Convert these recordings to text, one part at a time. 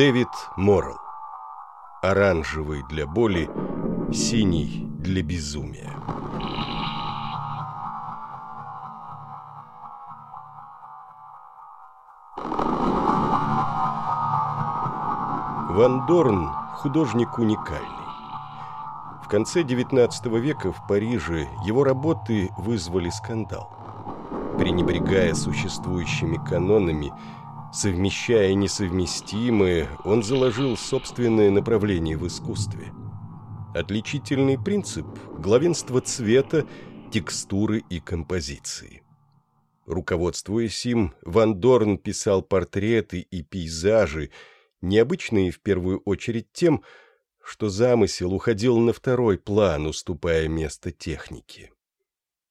Дэвид Моррелл. Оранжевый для боли, синий для безумия. Ван Дорн – художник уникальный. В конце XIX века в Париже его работы вызвали скандал. Пренебрегая существующими канонами – Совмещая несовместимые, он заложил собственное направление в искусстве. Отличительный принцип – главенство цвета, текстуры и композиции. Руководствуясь им, Ван Дорн писал портреты и пейзажи, необычные в первую очередь тем, что замысел уходил на второй план, уступая место технике.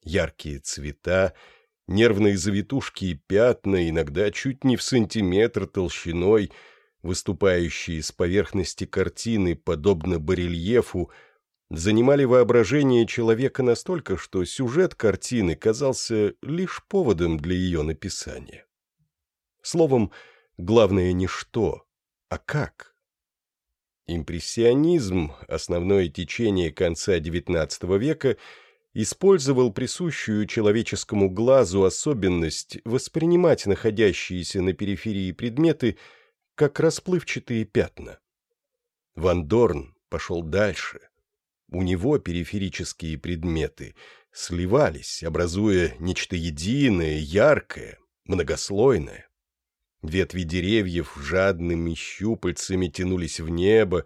Яркие цвета – Нервные завитушки и пятна, иногда чуть не в сантиметр толщиной, выступающие с поверхности картины, подобно барельефу, занимали воображение человека настолько, что сюжет картины казался лишь поводом для ее написания. Словом, главное не что, а как. Импрессионизм, основное течение конца XIX века – использовал присущую человеческому глазу особенность воспринимать находящиеся на периферии предметы как расплывчатые пятна. Ван Дорн пошел дальше. У него периферические предметы сливались, образуя нечто единое, яркое, многослойное. Ветви деревьев жадными щупальцами тянулись в небо,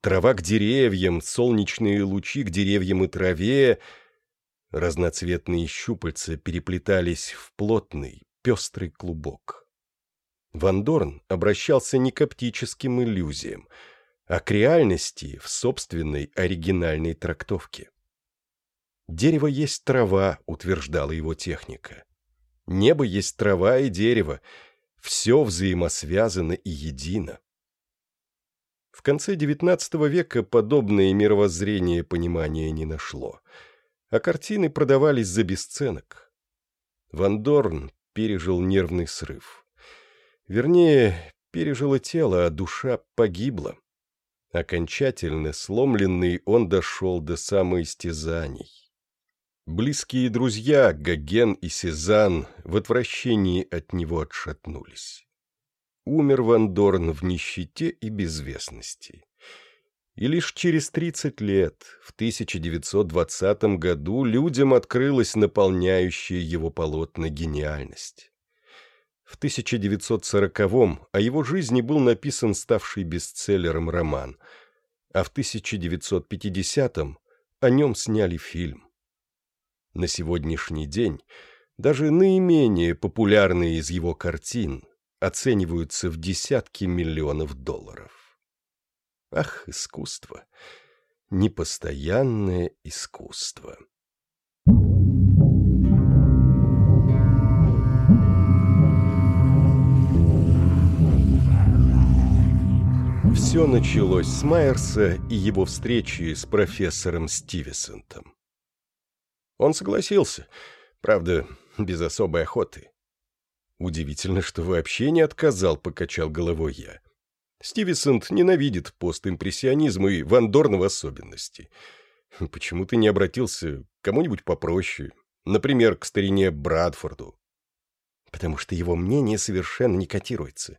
трава к деревьям, солнечные лучи к деревьям и траве — Разноцветные щупальца переплетались в плотный, пестрый клубок. Ван Дорн обращался не к оптическим иллюзиям, а к реальности в собственной оригинальной трактовке. «Дерево есть трава», — утверждала его техника. «Небо есть трава и дерево. Все взаимосвязано и едино». В конце XIX века подобное мировоззрение понимания не нашло — а картины продавались за бесценок. Ван Дорн пережил нервный срыв. Вернее, пережило тело, а душа погибла. Окончательно сломленный он дошел до самоистязаний. Близкие друзья Гоген и Сезанн в отвращении от него отшатнулись. Умер Ван Дорн в нищете и безвестности. И лишь через 30 лет, в 1920 году, людям открылась наполняющая его полотна гениальность. В 1940-м о его жизни был написан ставший бестселлером роман, а в 1950-м о нем сняли фильм. На сегодняшний день даже наименее популярные из его картин оцениваются в десятки миллионов долларов. Ах, искусство! Непостоянное искусство! Все началось с Майерса и его встречи с профессором Стивесонтом. Он согласился, правда, без особой охоты. Удивительно, что вообще не отказал, покачал головой я. Стивисонт ненавидит постимпрессионизм и Ван в особенности. Почему ты не обратился к кому-нибудь попроще? Например, к старине Брадфорду. Потому что его мнение совершенно не котируется.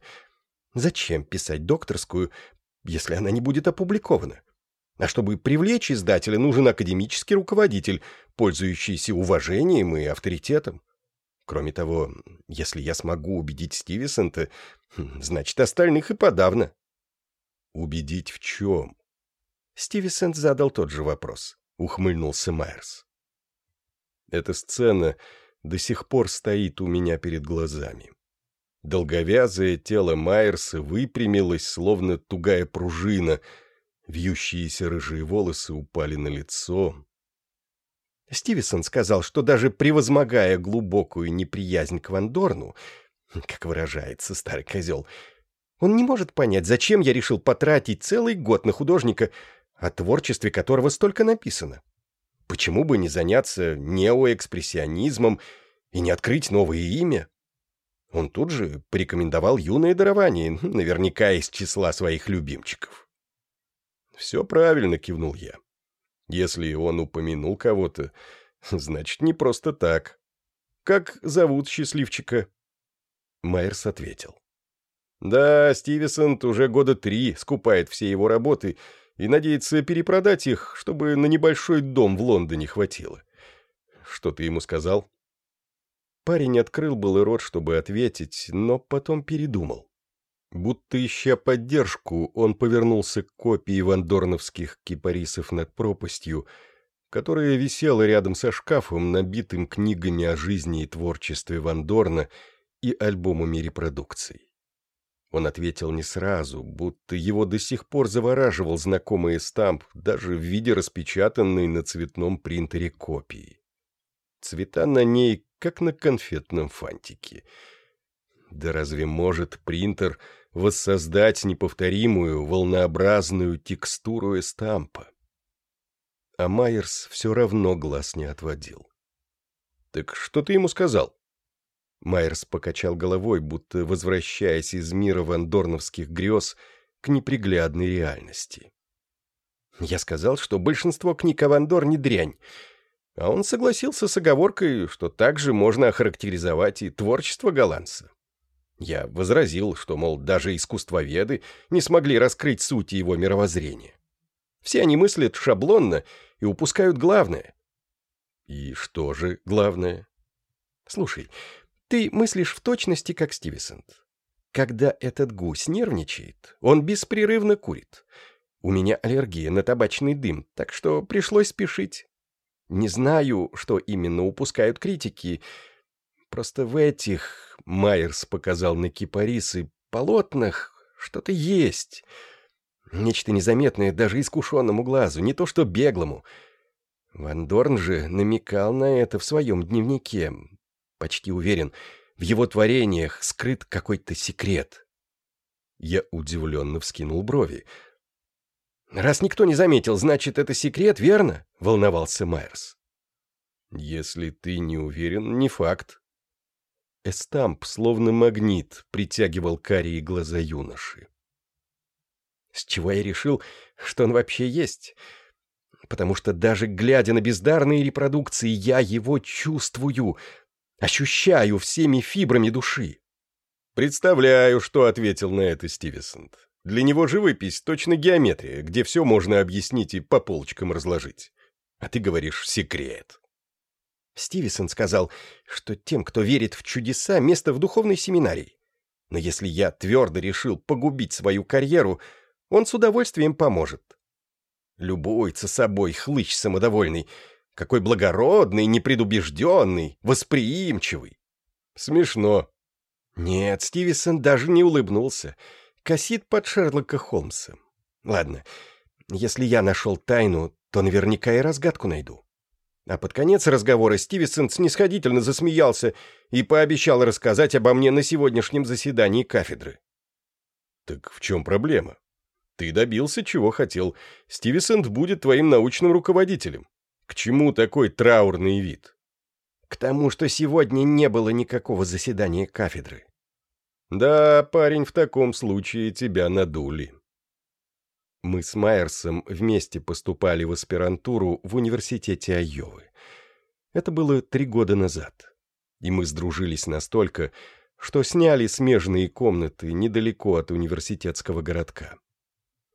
Зачем писать докторскую, если она не будет опубликована? А чтобы привлечь издателя, нужен академический руководитель, пользующийся уважением и авторитетом. Кроме того, если я смогу убедить Стивисонта, значит, остальных и подавно. Убедить в чем? Стивисонт задал тот же вопрос. Ухмыльнулся Майерс. Эта сцена до сих пор стоит у меня перед глазами. Долговязое тело Майерса выпрямилось, словно тугая пружина, вьющиеся рыжие волосы упали на лицо, Стивенсон сказал, что даже превозмогая глубокую неприязнь к Вандорну, как выражается старый козел, он не может понять, зачем я решил потратить целый год на художника, о творчестве которого столько написано. Почему бы не заняться неоэкспрессионизмом и не открыть новое имя? Он тут же порекомендовал юное дарование, наверняка из числа своих любимчиков. «Все правильно», — кивнул я. «Если он упомянул кого-то, значит, не просто так. Как зовут счастливчика?» Майерс ответил. «Да, Стивенсон уже года три скупает все его работы и надеется перепродать их, чтобы на небольшой дом в Лондоне хватило. Что ты ему сказал?» Парень открыл был рот, чтобы ответить, но потом передумал. Будто ища поддержку, он повернулся к копии вандорновских кипарисов над пропастью, которая висела рядом со шкафом, набитым книгами о жизни и творчестве Вандорна и альбомами репродукций. Он ответил не сразу, будто его до сих пор завораживал знакомый стамп, даже в виде распечатанной на цветном принтере копии. Цвета на ней, как на конфетном фантике. Да разве может принтер воссоздать неповторимую, волнообразную текстуру эстампа? А Майерс все равно глаз не отводил. «Так что ты ему сказал?» Майерс покачал головой, будто возвращаясь из мира вандорновских грез к неприглядной реальности. «Я сказал, что большинство книг о Вандор не дрянь, а он согласился с оговоркой, что также можно охарактеризовать и творчество голландца. Я возразил, что, мол, даже искусствоведы не смогли раскрыть суть его мировоззрения. Все они мыслят шаблонно и упускают главное. И что же главное? Слушай, ты мыслишь в точности, как Стивенсонт. Когда этот гусь нервничает, он беспрерывно курит. У меня аллергия на табачный дым, так что пришлось спешить. Не знаю, что именно упускают критики. Просто в этих, Майерс показал на кипарисы, полотнах что-то есть. Нечто незаметное даже искушенному глазу, не то что беглому. Ван Дорн же намекал на это в своем дневнике. Почти уверен, в его творениях скрыт какой-то секрет. Я удивленно вскинул брови. «Раз никто не заметил, значит, это секрет, верно?» — волновался Майерс. «Если ты не уверен, не факт». Эстамп, словно магнит, притягивал карие глаза юноши. С чего я решил, что он вообще есть? Потому что даже глядя на бездарные репродукции, я его чувствую, ощущаю всеми фибрами души. Представляю, что ответил на это Стивенсонт. Для него живопись точно геометрия, где все можно объяснить и по полочкам разложить. А ты говоришь «секрет». Стивенсон сказал, что тем, кто верит в чудеса, место в духовной семинарии. Но если я твердо решил погубить свою карьеру, он с удовольствием поможет. Любуется собой хлыщ самодовольный, какой благородный, непредубежденный, восприимчивый. Смешно. Нет, Стивенсон даже не улыбнулся — косит под Шерлока Холмса. Ладно, если я нашел тайну, то наверняка и разгадку найду. А под конец разговора Стивенсон снисходительно засмеялся и пообещал рассказать обо мне на сегодняшнем заседании кафедры. Так в чем проблема? Ты добился, чего хотел. Стивенсон будет твоим научным руководителем. К чему такой траурный вид? К тому, что сегодня не было никакого заседания кафедры. Да, парень, в таком случае тебя надули. Мы с Майерсом вместе поступали в аспирантуру в университете Айовы. Это было три года назад. И мы сдружились настолько, что сняли смежные комнаты недалеко от университетского городка.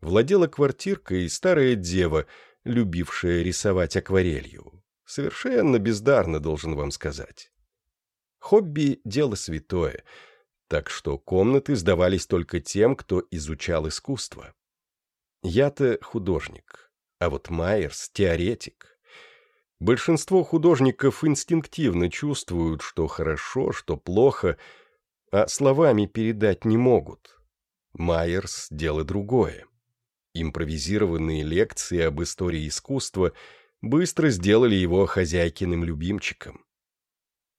Владела квартиркой старая дева, любившая рисовать акварелью. Совершенно бездарно, должен вам сказать. Хобби — дело святое — так что комнаты сдавались только тем, кто изучал искусство. Я-то художник, а вот Майерс — теоретик. Большинство художников инстинктивно чувствуют, что хорошо, что плохо, а словами передать не могут. Майерс — дело другое. Импровизированные лекции об истории искусства быстро сделали его хозяйкиным любимчиком.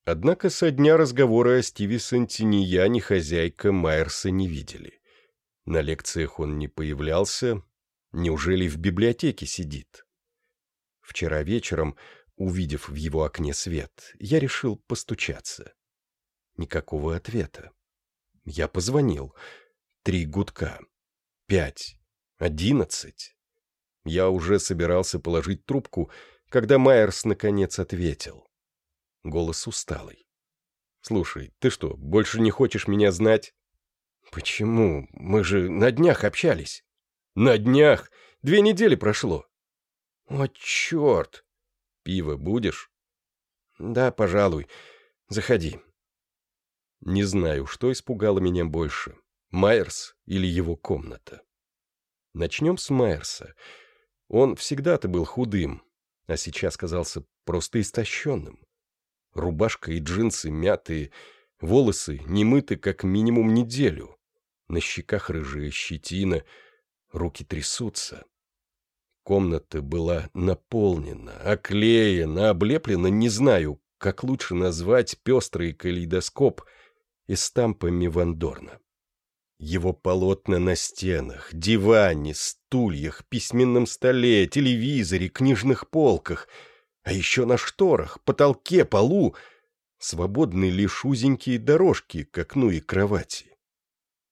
Однако со дня разговора о Стивисонте ни я, ни хозяйка Майерса не видели. На лекциях он не появлялся. Неужели в библиотеке сидит? Вчера вечером, увидев в его окне свет, я решил постучаться. Никакого ответа. Я позвонил. Три гудка. Пять. Одиннадцать. Я уже собирался положить трубку, когда Майерс наконец ответил. Голос усталый. «Слушай, ты что, больше не хочешь меня знать?» «Почему? Мы же на днях общались». «На днях? Две недели прошло». «О, черт!» «Пиво будешь?» «Да, пожалуй. Заходи». Не знаю, что испугало меня больше, Майерс или его комната. Начнем с Майерса. Он всегда-то был худым, а сейчас казался просто истощенным. Рубашка и джинсы мятые, волосы не мыты как минимум неделю. На щеках рыжая щетина, руки трясутся. Комната была наполнена, оклеена, облеплена, не знаю, как лучше назвать пестрый калейдоскоп эстампами Вандорна. Его полотна на стенах, диване, стульях, письменном столе, телевизоре, книжных полках, а еще на шторах, потолке, полу свободны лишь узенькие дорожки к окну и кровати.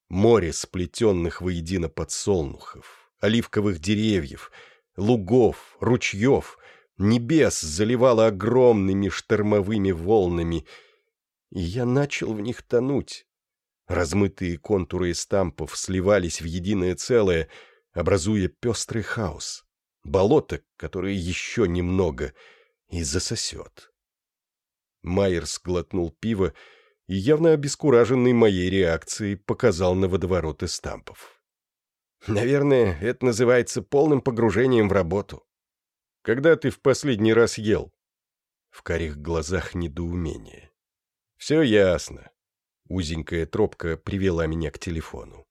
Море сплетенных воедино подсолнухов, оливковых деревьев — лугов, ручьев, небес заливало огромными штормовыми волнами, и я начал в них тонуть. Размытые контуры эстампов сливались в единое целое, образуя пестрый хаос. Болото, которое еще немного и засосет. Майерс глотнул пиво и, явно обескураженный моей реакцией, показал на водоворот эстампов. Наверное, это называется полным погружением в работу. Когда ты в последний раз ел? В карих глазах недоумение. Все ясно. Узенькая тропка привела меня к телефону.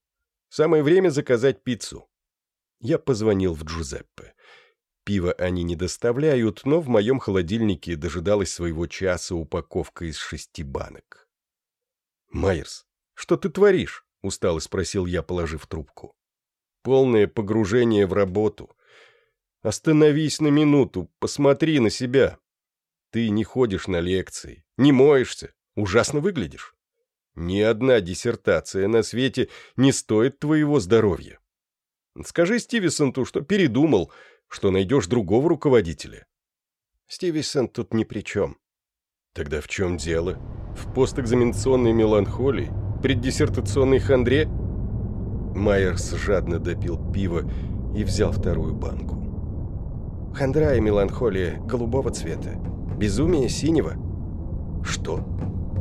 Самое время заказать пиццу. Я позвонил в Джузеппе. Пиво они не доставляют, но в моем холодильнике дожидалась своего часа упаковка из шести банок. «Майерс, что ты творишь?» — устало спросил я, положив трубку полное погружение в работу. Остановись на минуту, посмотри на себя. Ты не ходишь на лекции, не моешься, ужасно выглядишь. Ни одна диссертация на свете не стоит твоего здоровья. Скажи Стивисонту, что передумал, что найдешь другого руководителя. Стивисон тут ни при чем. Тогда в чем дело? В постэкзаменационной меланхолии? Преддиссертационной хандре? Майерс жадно допил пиво и взял вторую банку. Хандра и меланхолия голубого цвета. Безумие синего. Что?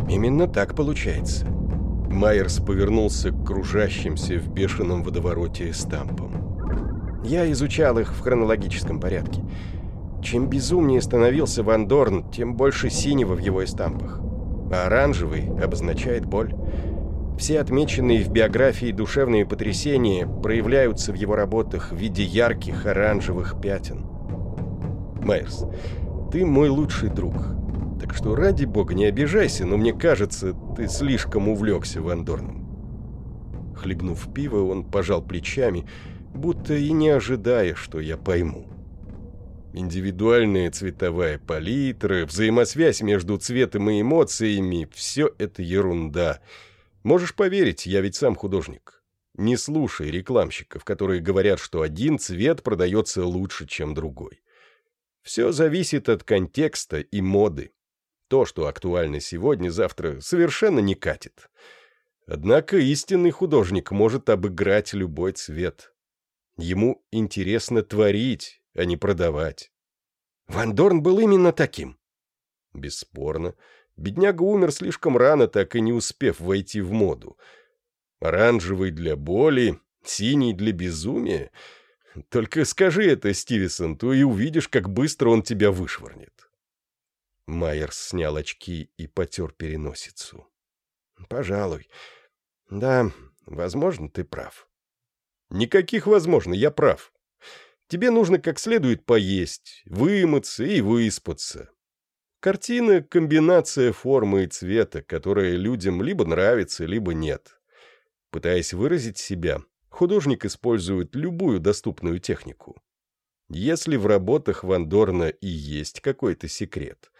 Именно так получается. Майерс повернулся к кружащимся в бешеном водовороте эстампам. Я изучал их в хронологическом порядке. Чем безумнее становился Ван Дорн, тем больше синего в его эстампах. А оранжевый обозначает боль. Все отмеченные в биографии душевные потрясения проявляются в его работах в виде ярких оранжевых пятен. Майерс, ты мой лучший друг. Так что ради бога не обижайся, но мне кажется, ты слишком увлекся Вандорном. Хлебнув пиво, он пожал плечами, будто и не ожидая, что я пойму. Индивидуальная цветовая палитра, взаимосвязь между цветом и эмоциями — все это ерунда — Можешь поверить, я ведь сам художник. Не слушай рекламщиков, которые говорят, что один цвет продается лучше, чем другой. Все зависит от контекста и моды. То, что актуально сегодня, завтра совершенно не катит. Однако истинный художник может обыграть любой цвет. Ему интересно творить, а не продавать. Ван Дорн был именно таким. Бесспорно. Бедняга умер слишком рано, так и не успев войти в моду. Оранжевый для боли, синий для безумия. Только скажи это Стивисонту, и увидишь, как быстро он тебя вышвырнет. Майерс снял очки и потер переносицу. «Пожалуй. Да, возможно, ты прав». «Никаких возможно, я прав. Тебе нужно как следует поесть, вымыться и выспаться. Картина — комбинация формы и цвета, которая людям либо нравится, либо нет. Пытаясь выразить себя, художник использует любую доступную технику. Если в работах Ван Дорна и есть какой-то секрет,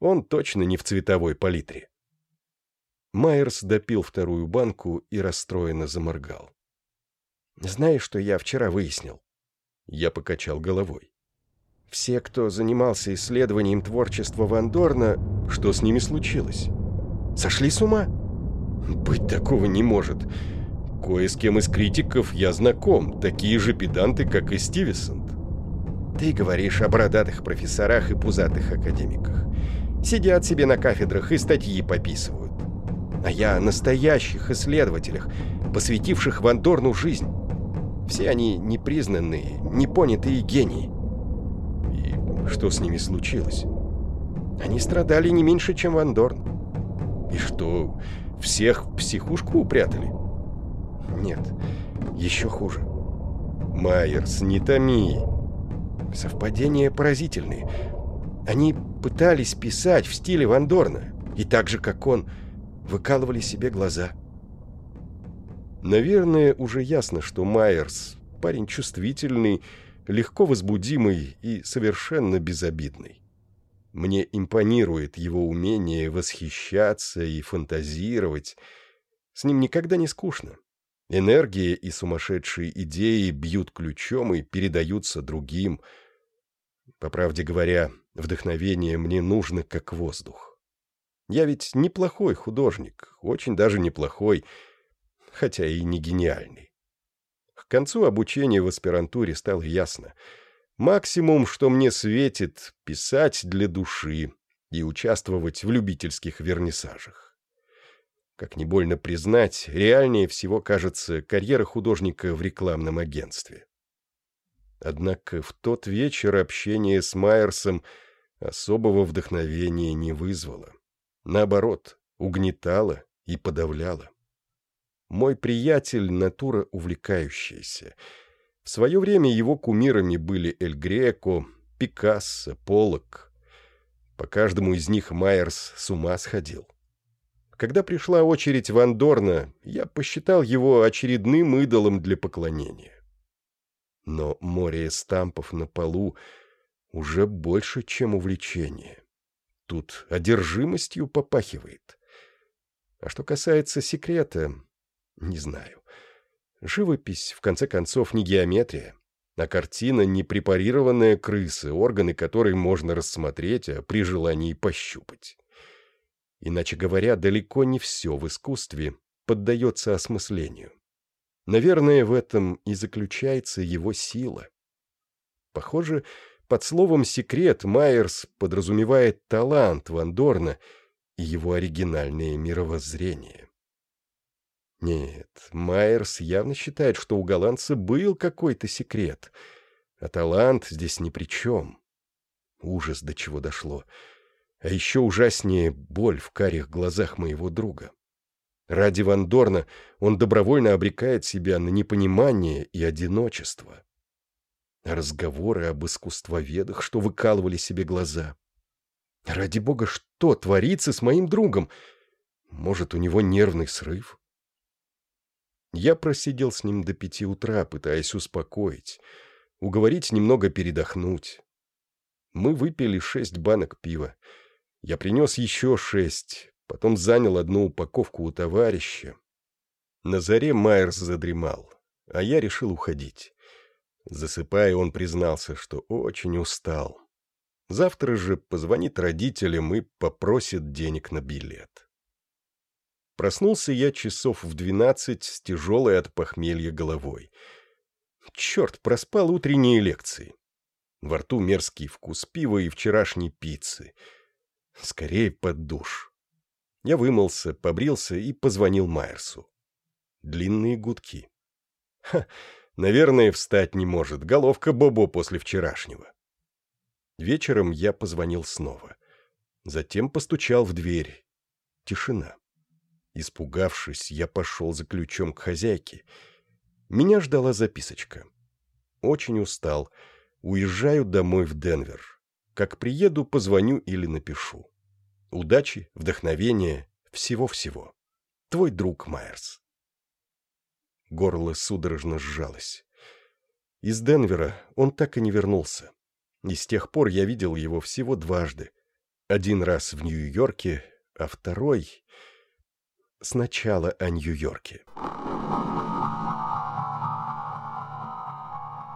он точно не в цветовой палитре. Майерс допил вторую банку и расстроенно заморгал. «Знаешь, что я вчера выяснил?» Я покачал головой. «Все, кто занимался исследованием творчества Ван Дорна, что с ними случилось? Сошли с ума?» «Быть такого не может. Кое с кем из критиков я знаком, такие же педанты, как и Стивенсон. Ты говоришь о бородатых профессорах и пузатых академиках. Сидят себе на кафедрах и статьи пописывают. А я о настоящих исследователях, посвятивших Вандорну жизнь. Все они непризнанные, непонятые гении. И что с ними случилось? Они страдали не меньше, чем Вандорн. И что, всех в психушку упрятали? Нет, еще хуже. Майерс, не томи. Совпадения поразительные. Они пытались писать в стиле Вандорна, и так же, как он, выкалывали себе глаза. Наверное, уже ясно, что Майерс – парень чувствительный, легко возбудимый и совершенно безобидный. Мне импонирует его умение восхищаться и фантазировать. С ним никогда не скучно. Энергия и сумасшедшие идеи бьют ключом и передаются другим. По правде говоря, вдохновение мне нужно как воздух. Я ведь неплохой художник, очень даже неплохой, хотя и не гениальный. К концу обучения в аспирантуре стало ясно. Максимум, что мне светит, писать для души и участвовать в любительских вернисажах. Как не больно признать, реальнее всего кажется карьера художника в рекламном агентстве. Однако в тот вечер общение с Майерсом особого вдохновения не вызвало. Наоборот, угнетало и подавляло. Мой приятель — натура увлекающаяся. В свое время его кумирами были Эль Греко, Пикассо, Поллок. По каждому из них Майерс с ума сходил. Когда пришла очередь Ван Дорна, я посчитал его очередным идолом для поклонения. Но море стампов на полу уже больше, чем увлечение. Тут одержимостью попахивает. А что касается секрета, не знаю. Живопись, в конце концов, не геометрия, а картина — не препарированная крысы, органы которой можно рассмотреть, а при желании пощупать. Иначе говоря, далеко не все в искусстве поддается осмыслению. Наверное, в этом и заключается его сила. Похоже, под словом «секрет» Майерс подразумевает талант Ван Дорна и его оригинальное мировоззрение. Нет, Майерс явно считает, что у голландца был какой-то секрет, а талант здесь ни при чем. Ужас, до чего дошло. А еще ужаснее боль в карих глазах моего друга. Ради Ван Дорна он добровольно обрекает себя на непонимание и одиночество. разговоры об искусствоведах, что выкалывали себе глаза. Ради бога, что творится с моим другом? Может, у него нервный срыв? Я просидел с ним до пяти утра, пытаясь успокоить, уговорить немного передохнуть. Мы выпили шесть банок пива. Я принес еще шесть, потом занял одну упаковку у товарища. На заре Майерс задремал, а я решил уходить. Засыпая, он признался, что очень устал. Завтра же позвонит родителям и попросит денег на билет. Проснулся я часов в двенадцать с тяжелой от похмелья головой. Черт, проспал утренние лекции. Во рту мерзкий вкус пива и вчерашней пиццы — Скорее под душ. Я вымылся, побрился и позвонил Майерсу. Длинные гудки. Ха, наверное, встать не может. Головка Бобо после вчерашнего. Вечером я позвонил снова. Затем постучал в дверь. Тишина. Испугавшись, я пошел за ключом к хозяйке. Меня ждала записочка. Очень устал. Уезжаю домой в Денвер. Как приеду, позвоню или напишу. Удачи, вдохновения, всего-всего. Твой друг Майерс. Горло судорожно сжалось. Из Денвера он так и не вернулся. И с тех пор я видел его всего дважды. Один раз в Нью-Йорке, а второй... Сначала о Нью-Йорке.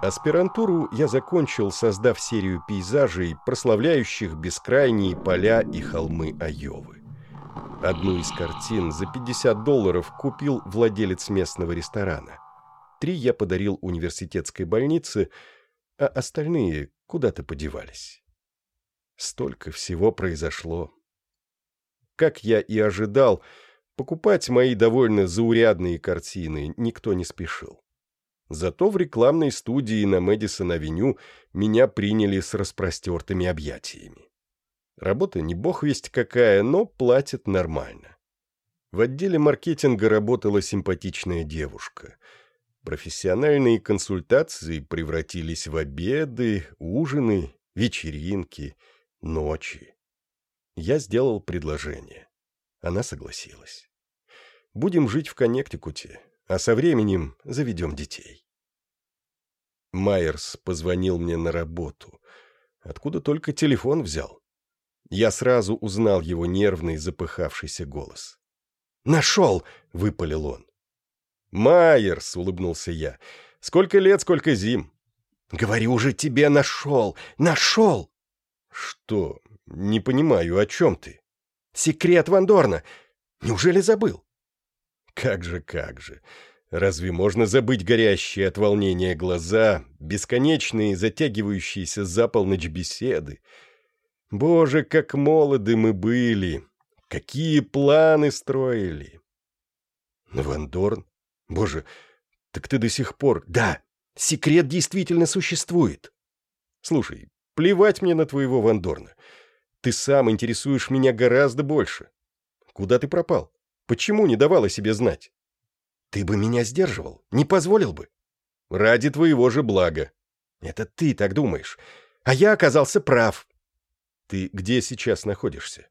Аспирантуру я закончил, создав серию пейзажей, прославляющих бескрайние поля и холмы Айовы. Одну из картин за 50 долларов купил владелец местного ресторана. Три я подарил университетской больнице, а остальные куда-то подевались. Столько всего произошло. Как я и ожидал, покупать мои довольно заурядные картины никто не спешил. Зато в рекламной студии на Мэдисон-авеню меня приняли с распростертыми объятиями. Работа не бог весть какая, но платят нормально. В отделе маркетинга работала симпатичная девушка. Профессиональные консультации превратились в обеды, ужины, вечеринки, ночи. Я сделал предложение. Она согласилась. Будем жить в Коннектикуте, а со временем заведем детей. Майерс позвонил мне на работу. Откуда только телефон взял? Я сразу узнал его нервный, запыхавшийся голос. «Нашел!» — выпалил он. «Майерс!» — улыбнулся я. «Сколько лет, сколько зим!» «Говорю уже тебе, нашел! Нашел!» «Что? Не понимаю, о чем ты?» «Секрет Вандорна! Неужели забыл?» Как же, как же. Разве можно забыть горящие от волнения глаза, бесконечные, затягивающиеся за полночь беседы? Боже, как молоды мы были! Какие планы строили! Вандорн? Боже, так ты до сих пор... Да, секрет действительно существует. Слушай, плевать мне на твоего Вандорна. Ты сам интересуешь меня гораздо больше. Куда ты пропал? Почему не давал о себе знать? Ты бы меня сдерживал, не позволил бы. Ради твоего же блага. Это ты так думаешь. А я оказался прав. Ты где сейчас находишься?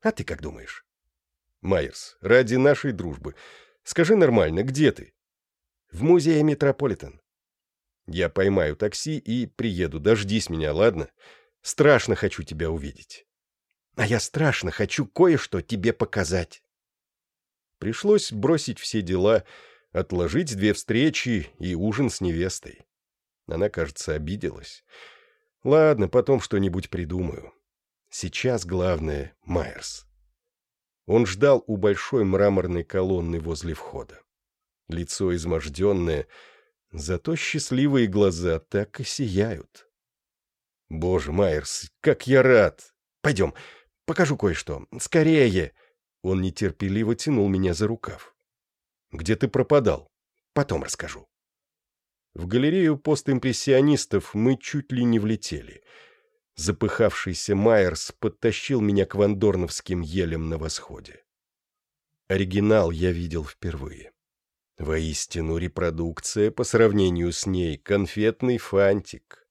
А ты как думаешь? Майерс, ради нашей дружбы. Скажи нормально, где ты? В музее Метрополитен. Я поймаю такси и приеду. Дождись меня, ладно? Страшно хочу тебя увидеть. А я страшно хочу кое-что тебе показать. Пришлось бросить все дела, отложить две встречи и ужин с невестой. Она, кажется, обиделась. Ладно, потом что-нибудь придумаю. Сейчас главное — Майерс. Он ждал у большой мраморной колонны возле входа. Лицо изможденное, зато счастливые глаза так и сияют. Боже, Майерс, как я рад! Пойдем, покажу кое-что. Скорее! Он нетерпеливо тянул меня за рукав. «Где ты пропадал?» «Потом расскажу». В галерею постимпрессионистов мы чуть ли не влетели. Запыхавшийся Майерс подтащил меня к вандорновским елям на восходе. Оригинал я видел впервые. Воистину, репродукция по сравнению с ней — конфетный фантик.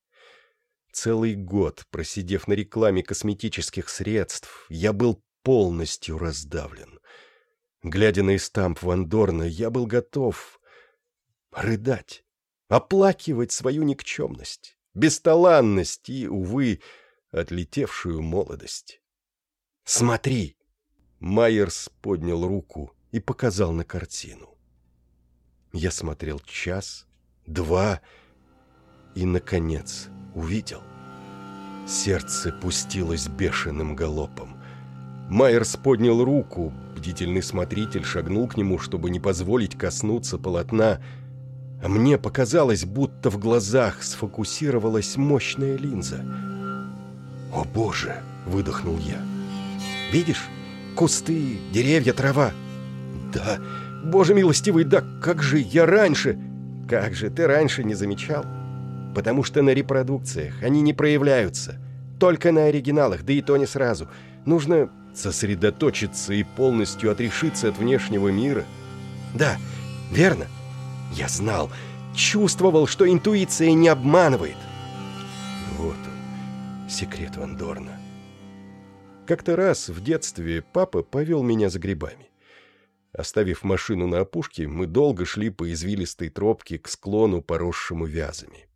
Целый год, просидев на рекламе косметических средств, я был полностью раздавлен. Глядя на эстамп Вандорна, я был готов рыдать, оплакивать свою никчемность, бесталанность и, увы, отлетевшую молодость. «Смотри!» Майерс поднял руку и показал на картину. Я смотрел час, два и, наконец, увидел. Сердце пустилось бешеным галопом. Майерс поднял руку, бдительный смотритель шагнул к нему, чтобы не позволить коснуться полотна, а мне показалось, будто в глазах сфокусировалась мощная линза. «О боже!» — выдохнул я. «Видишь? Кусты, деревья, трава!» «Да, боже милостивый, да как же я раньше...» «Как же ты раньше не замечал?» «Потому что на репродукциях они не проявляются. Только на оригиналах, да и то не сразу. Нужно сосредоточиться и полностью отрешиться от внешнего мира? Да, верно. Я знал, чувствовал, что интуиция не обманывает. Вот он, секрет Вандорна. Как-то раз в детстве папа повел меня за грибами. Оставив машину на опушке, мы долго шли по извилистой тропке к склону, поросшему вязами.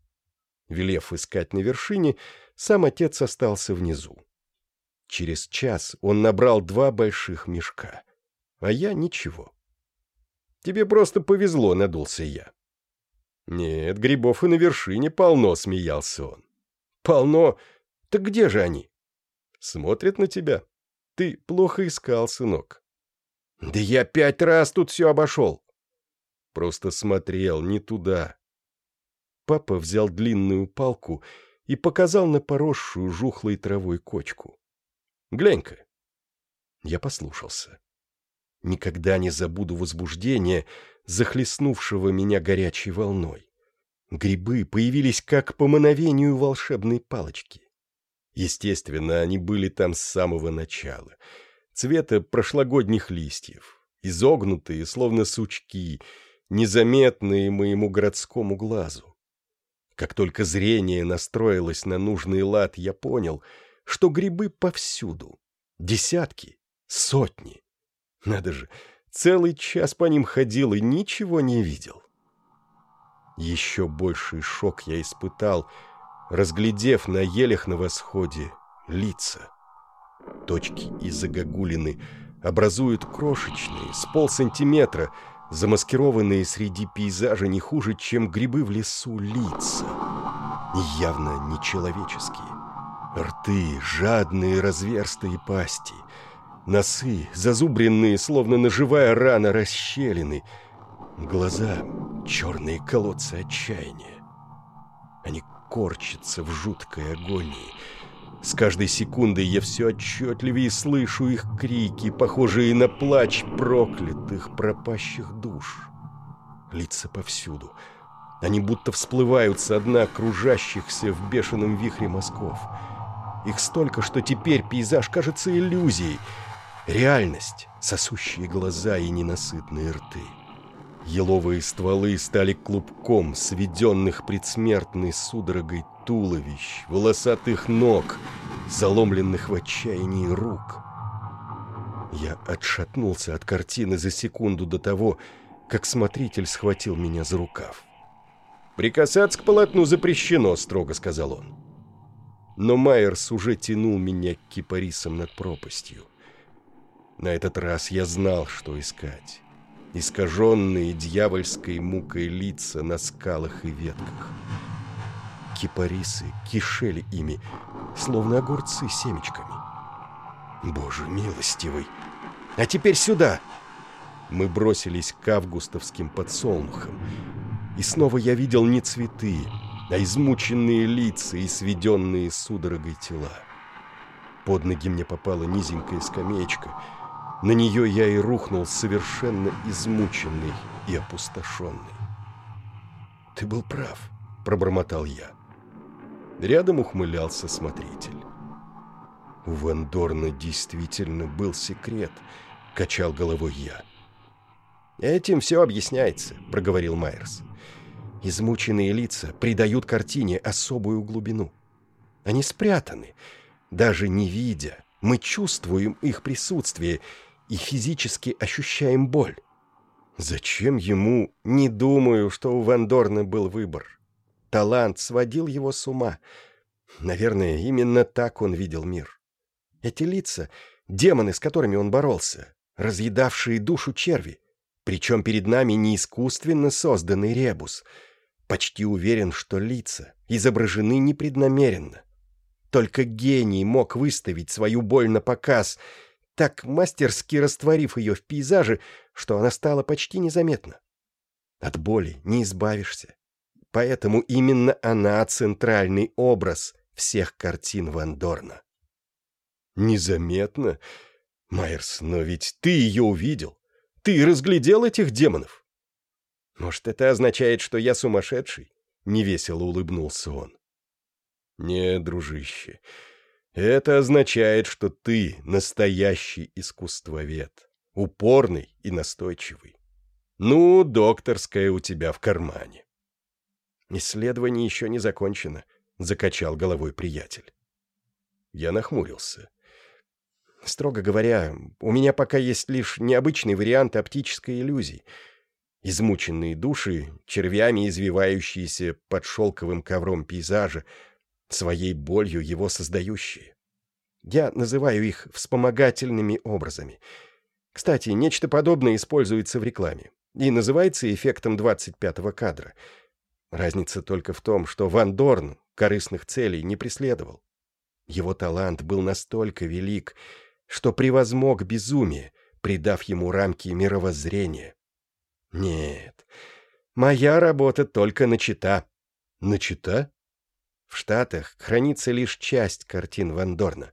Велев искать на вершине, сам отец остался внизу. Через час он набрал два больших мешка. А я ничего. Тебе просто повезло, надулся я. Нет, грибов и на вершине полно, смеялся он. Полно? Так где же они? Смотрят на тебя. Ты плохо искал, сынок. Да я пять раз тут все обошел. Просто смотрел не туда. Папа взял длинную палку и показал на поросшую жухлой травой кочку. «Глянь-ка». Я послушался. Никогда не забуду возбуждение, захлестнувшего меня горячей волной. Грибы появились как по мановению волшебной палочки. Естественно, они были там с самого начала. Цвета прошлогодних листьев, изогнутые, словно сучки, незаметные моему городскому глазу. Как только зрение настроилось на нужный лад, я понял, что грибы повсюду. Десятки, сотни. Надо же, целый час по ним ходил и ничего не видел. Еще больший шок я испытал, разглядев на елях на восходе лица. Точки и загогулины образуют крошечные, с полсантиметра, замаскированные среди пейзажа не хуже, чем грибы в лесу лица. Явно нечеловеческие. Рты, жадные разверстые пасти. Носы, зазубренные, словно наживая рана, расщелины. Глаза — черные колодцы отчаяния. Они корчатся в жуткой агонии. С каждой секундой я все отчетливее слышу их крики, похожие на плач проклятых, пропащих душ. Лица повсюду. Они будто всплывают со дна кружащихся в бешеном вихре мазков. Их столько, что теперь пейзаж кажется иллюзией. Реальность — сосущие глаза и ненасытные рты. Еловые стволы стали клубком сведенных предсмертной судорогой туловищ, волосатых ног, заломленных в отчаянии рук. Я отшатнулся от картины за секунду до того, как смотритель схватил меня за рукав. «Прикасаться к полотну запрещено», — строго сказал он. Но Майерс уже тянул меня к кипарисам над пропастью. На этот раз я знал, что искать искаженные дьявольской мукой лица на скалах и ветках. Кипарисы кишели ими, словно огурцы семечками. Боже милостивый! А теперь сюда! Мы бросились к августовским подсолнухам, и снова я видел не цветы, а измученные лица и сведенные судорогой тела. Под ноги мне попала низенькая скамеечка — на нее я и рухнул совершенно измученный и опустошенный. «Ты был прав», — пробормотал я. Рядом ухмылялся смотритель. «У Вандорна действительно был секрет», — качал головой я. «Этим все объясняется», — проговорил Майерс. «Измученные лица придают картине особую глубину. Они спрятаны. Даже не видя, мы чувствуем их присутствие — и физически ощущаем боль. Зачем ему? Не думаю, что у Вандорна был выбор. Талант сводил его с ума. Наверное, именно так он видел мир. Эти лица — демоны, с которыми он боролся, разъедавшие душу черви. Причем перед нами не искусственно созданный ребус. Почти уверен, что лица изображены непреднамеренно. Только гений мог выставить свою боль на показ — так мастерски растворив ее в пейзаже, что она стала почти незаметна. От боли не избавишься. Поэтому именно она центральный образ всех картин Ван Дорна. Незаметно? Майерс, но ведь ты ее увидел. Ты разглядел этих демонов. Может, это означает, что я сумасшедший? Невесело улыбнулся он. Не, дружище, это означает, что ты настоящий искусствовед, упорный и настойчивый. Ну, докторская у тебя в кармане. Исследование еще не закончено, закачал головой приятель. Я нахмурился. Строго говоря, у меня пока есть лишь необычный вариант оптической иллюзии. Измученные души, червями извивающиеся под шелковым ковром пейзажа, своей болью его создающие. Я называю их вспомогательными образами. Кстати, нечто подобное используется в рекламе и называется эффектом 25-го кадра. Разница только в том, что Ван Дорн корыстных целей не преследовал. Его талант был настолько велик, что превозмог безумие, придав ему рамки мировоззрения. Нет, моя работа только начата. Начата? В Штатах хранится лишь часть картин Ван Дорна.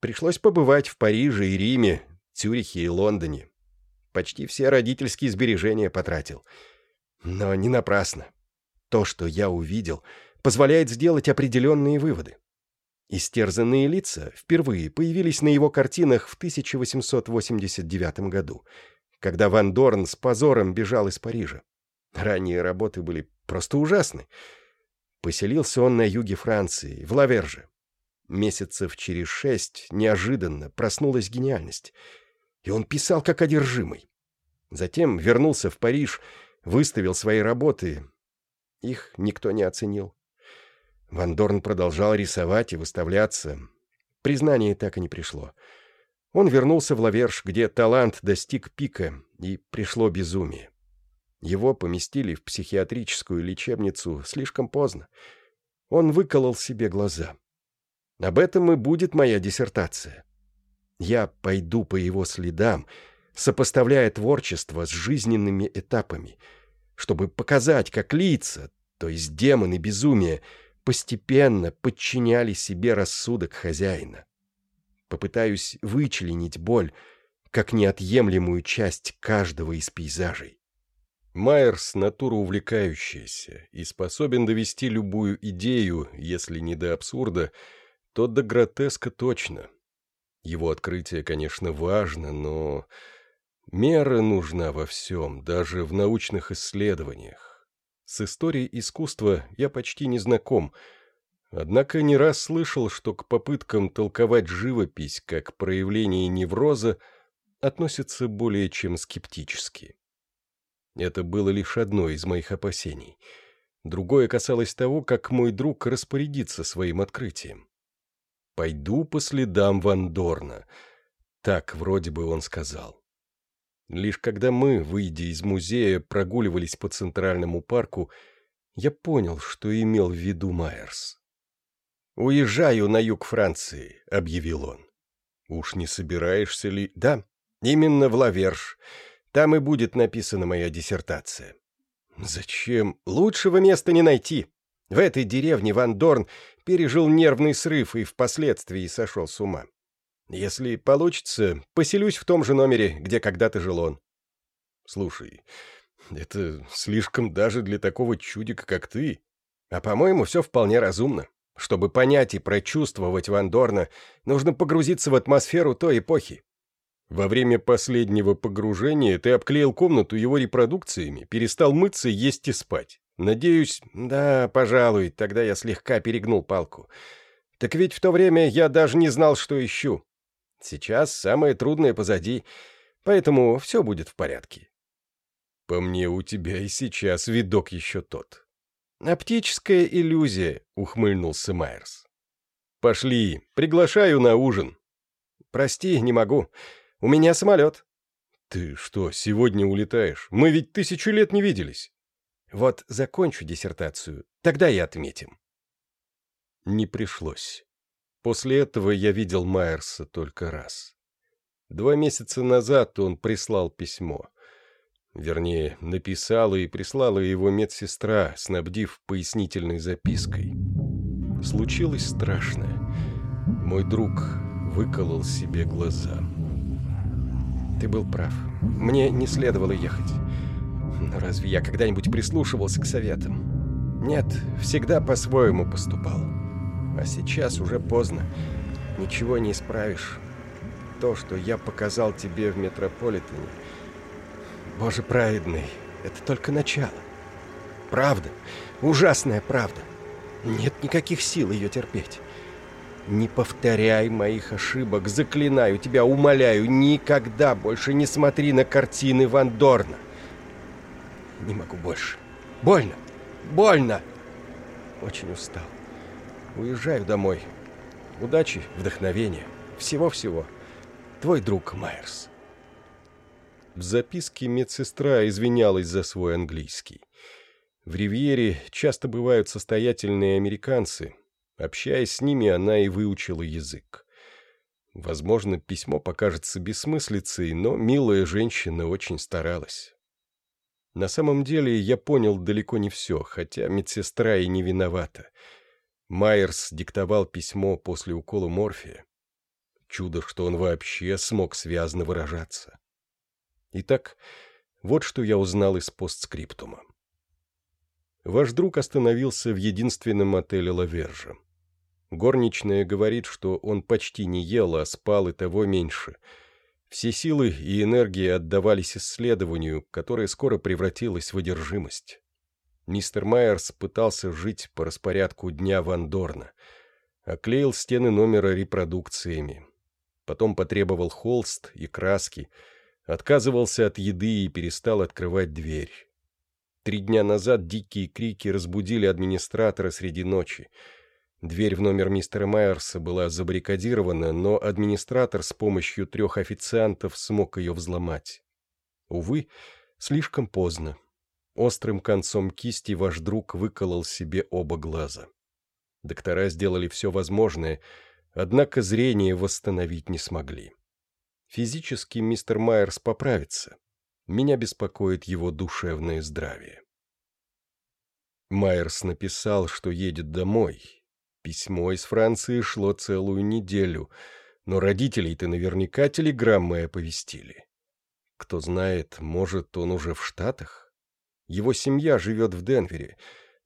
Пришлось побывать в Париже и Риме, Цюрихе и Лондоне. Почти все родительские сбережения потратил. Но не напрасно. То, что я увидел, позволяет сделать определенные выводы. Истерзанные лица впервые появились на его картинах в 1889 году, когда Ван Дорн с позором бежал из Парижа. Ранние работы были просто ужасны. Поселился он на юге Франции, в Лаверже. Месяцев через шесть неожиданно проснулась гениальность, и он писал как одержимый. Затем вернулся в Париж, выставил свои работы. Их никто не оценил. Ван Дорн продолжал рисовать и выставляться. Признание так и не пришло. Он вернулся в Лаверш, где талант достиг пика, и пришло безумие. Его поместили в психиатрическую лечебницу слишком поздно. Он выколол себе глаза. Об этом и будет моя диссертация. Я пойду по его следам, сопоставляя творчество с жизненными этапами, чтобы показать, как лица, то есть демоны безумия, постепенно подчиняли себе рассудок хозяина. Попытаюсь вычленить боль как неотъемлемую часть каждого из пейзажей. Майерс — натура увлекающаяся и способен довести любую идею, если не до абсурда, то до гротеска точно. Его открытие, конечно, важно, но мера нужна во всем, даже в научных исследованиях. С историей искусства я почти не знаком, однако не раз слышал, что к попыткам толковать живопись как проявление невроза относятся более чем скептически. Это было лишь одно из моих опасений. Другое касалось того, как мой друг распорядится своим открытием. «Пойду по следам Ван Дорна», — так вроде бы он сказал. Лишь когда мы, выйдя из музея, прогуливались по Центральному парку, я понял, что имел в виду Майерс. «Уезжаю на юг Франции», — объявил он. «Уж не собираешься ли...» «Да, именно в Лаверш. Там и будет написана моя диссертация». «Зачем? Лучшего места не найти. В этой деревне Ван Дорн пережил нервный срыв и впоследствии сошел с ума. Если получится, поселюсь в том же номере, где когда-то жил он. Слушай, это слишком даже для такого чудика, как ты. А по-моему, все вполне разумно. Чтобы понять и прочувствовать Ван Дорна, нужно погрузиться в атмосферу той эпохи. Во время последнего погружения ты обклеил комнату его репродукциями, перестал мыться, есть и спать. Надеюсь, да, пожалуй, тогда я слегка перегнул палку. Так ведь в то время я даже не знал, что ищу. Сейчас самое трудное позади, поэтому все будет в порядке. По мне, у тебя и сейчас видок еще тот. Оптическая иллюзия, ухмыльнулся Майерс. Пошли, приглашаю на ужин. Прости, не могу. У меня самолет. Ты что, сегодня улетаешь? Мы ведь тысячу лет не виделись. Вот закончу диссертацию, тогда и отметим. Не пришлось. После этого я видел Майерса только раз. Два месяца назад он прислал письмо. Вернее, написала и прислала его медсестра, снабдив пояснительной запиской. Случилось страшное. Мой друг выколол себе глаза. Ты был прав. Мне не следовало ехать. Но разве я когда-нибудь прислушивался к советам? Нет, всегда по-своему поступал. А сейчас уже поздно. Ничего не исправишь. То, что я показал тебе в Метрополитене... Боже праведный, это только начало. Правда, ужасная правда. Нет никаких сил ее терпеть. Не повторяй моих ошибок, заклинаю тебя, умоляю, никогда больше не смотри на картины Ван Дорна. Не могу больше. Больно, больно. Очень устал. Уезжаю домой. Удачи, вдохновения, всего-всего. Твой друг Майерс. В записке медсестра извинялась за свой английский. В Ривьере часто бывают состоятельные американцы. Общаясь с ними, она и выучила язык. Возможно, письмо покажется бессмыслицей, но милая женщина очень старалась. На самом деле я понял далеко не все, хотя медсестра и не виновата. Майерс диктовал письмо после укола морфия. Чудо, что он вообще смог связно выражаться. Итак, вот что я узнал из постскриптума. Ваш друг остановился в единственном отеле Лавержа. Горничная говорит, что он почти не ел, а спал и того меньше. Все силы и энергии отдавались исследованию, которое скоро превратилось в одержимость. Мистер Майерс пытался жить по распорядку дня Ван Дорна, оклеил стены номера репродукциями. Потом потребовал холст и краски, отказывался от еды и перестал открывать дверь. Три дня назад дикие крики разбудили администратора среди ночи. Дверь в номер мистера Майерса была забаррикадирована, но администратор с помощью трех официантов смог ее взломать. Увы, слишком поздно. Острым концом кисти ваш друг выколол себе оба глаза. Доктора сделали все возможное, однако зрение восстановить не смогли. Физически мистер Майерс поправится, меня беспокоит его душевное здравие. Майерс написал, что едет домой. Письмо из Франции шло целую неделю, но родителей-то наверняка телеграммы оповестили. Кто знает, может, он уже в Штатах? Его семья живет в Денвере,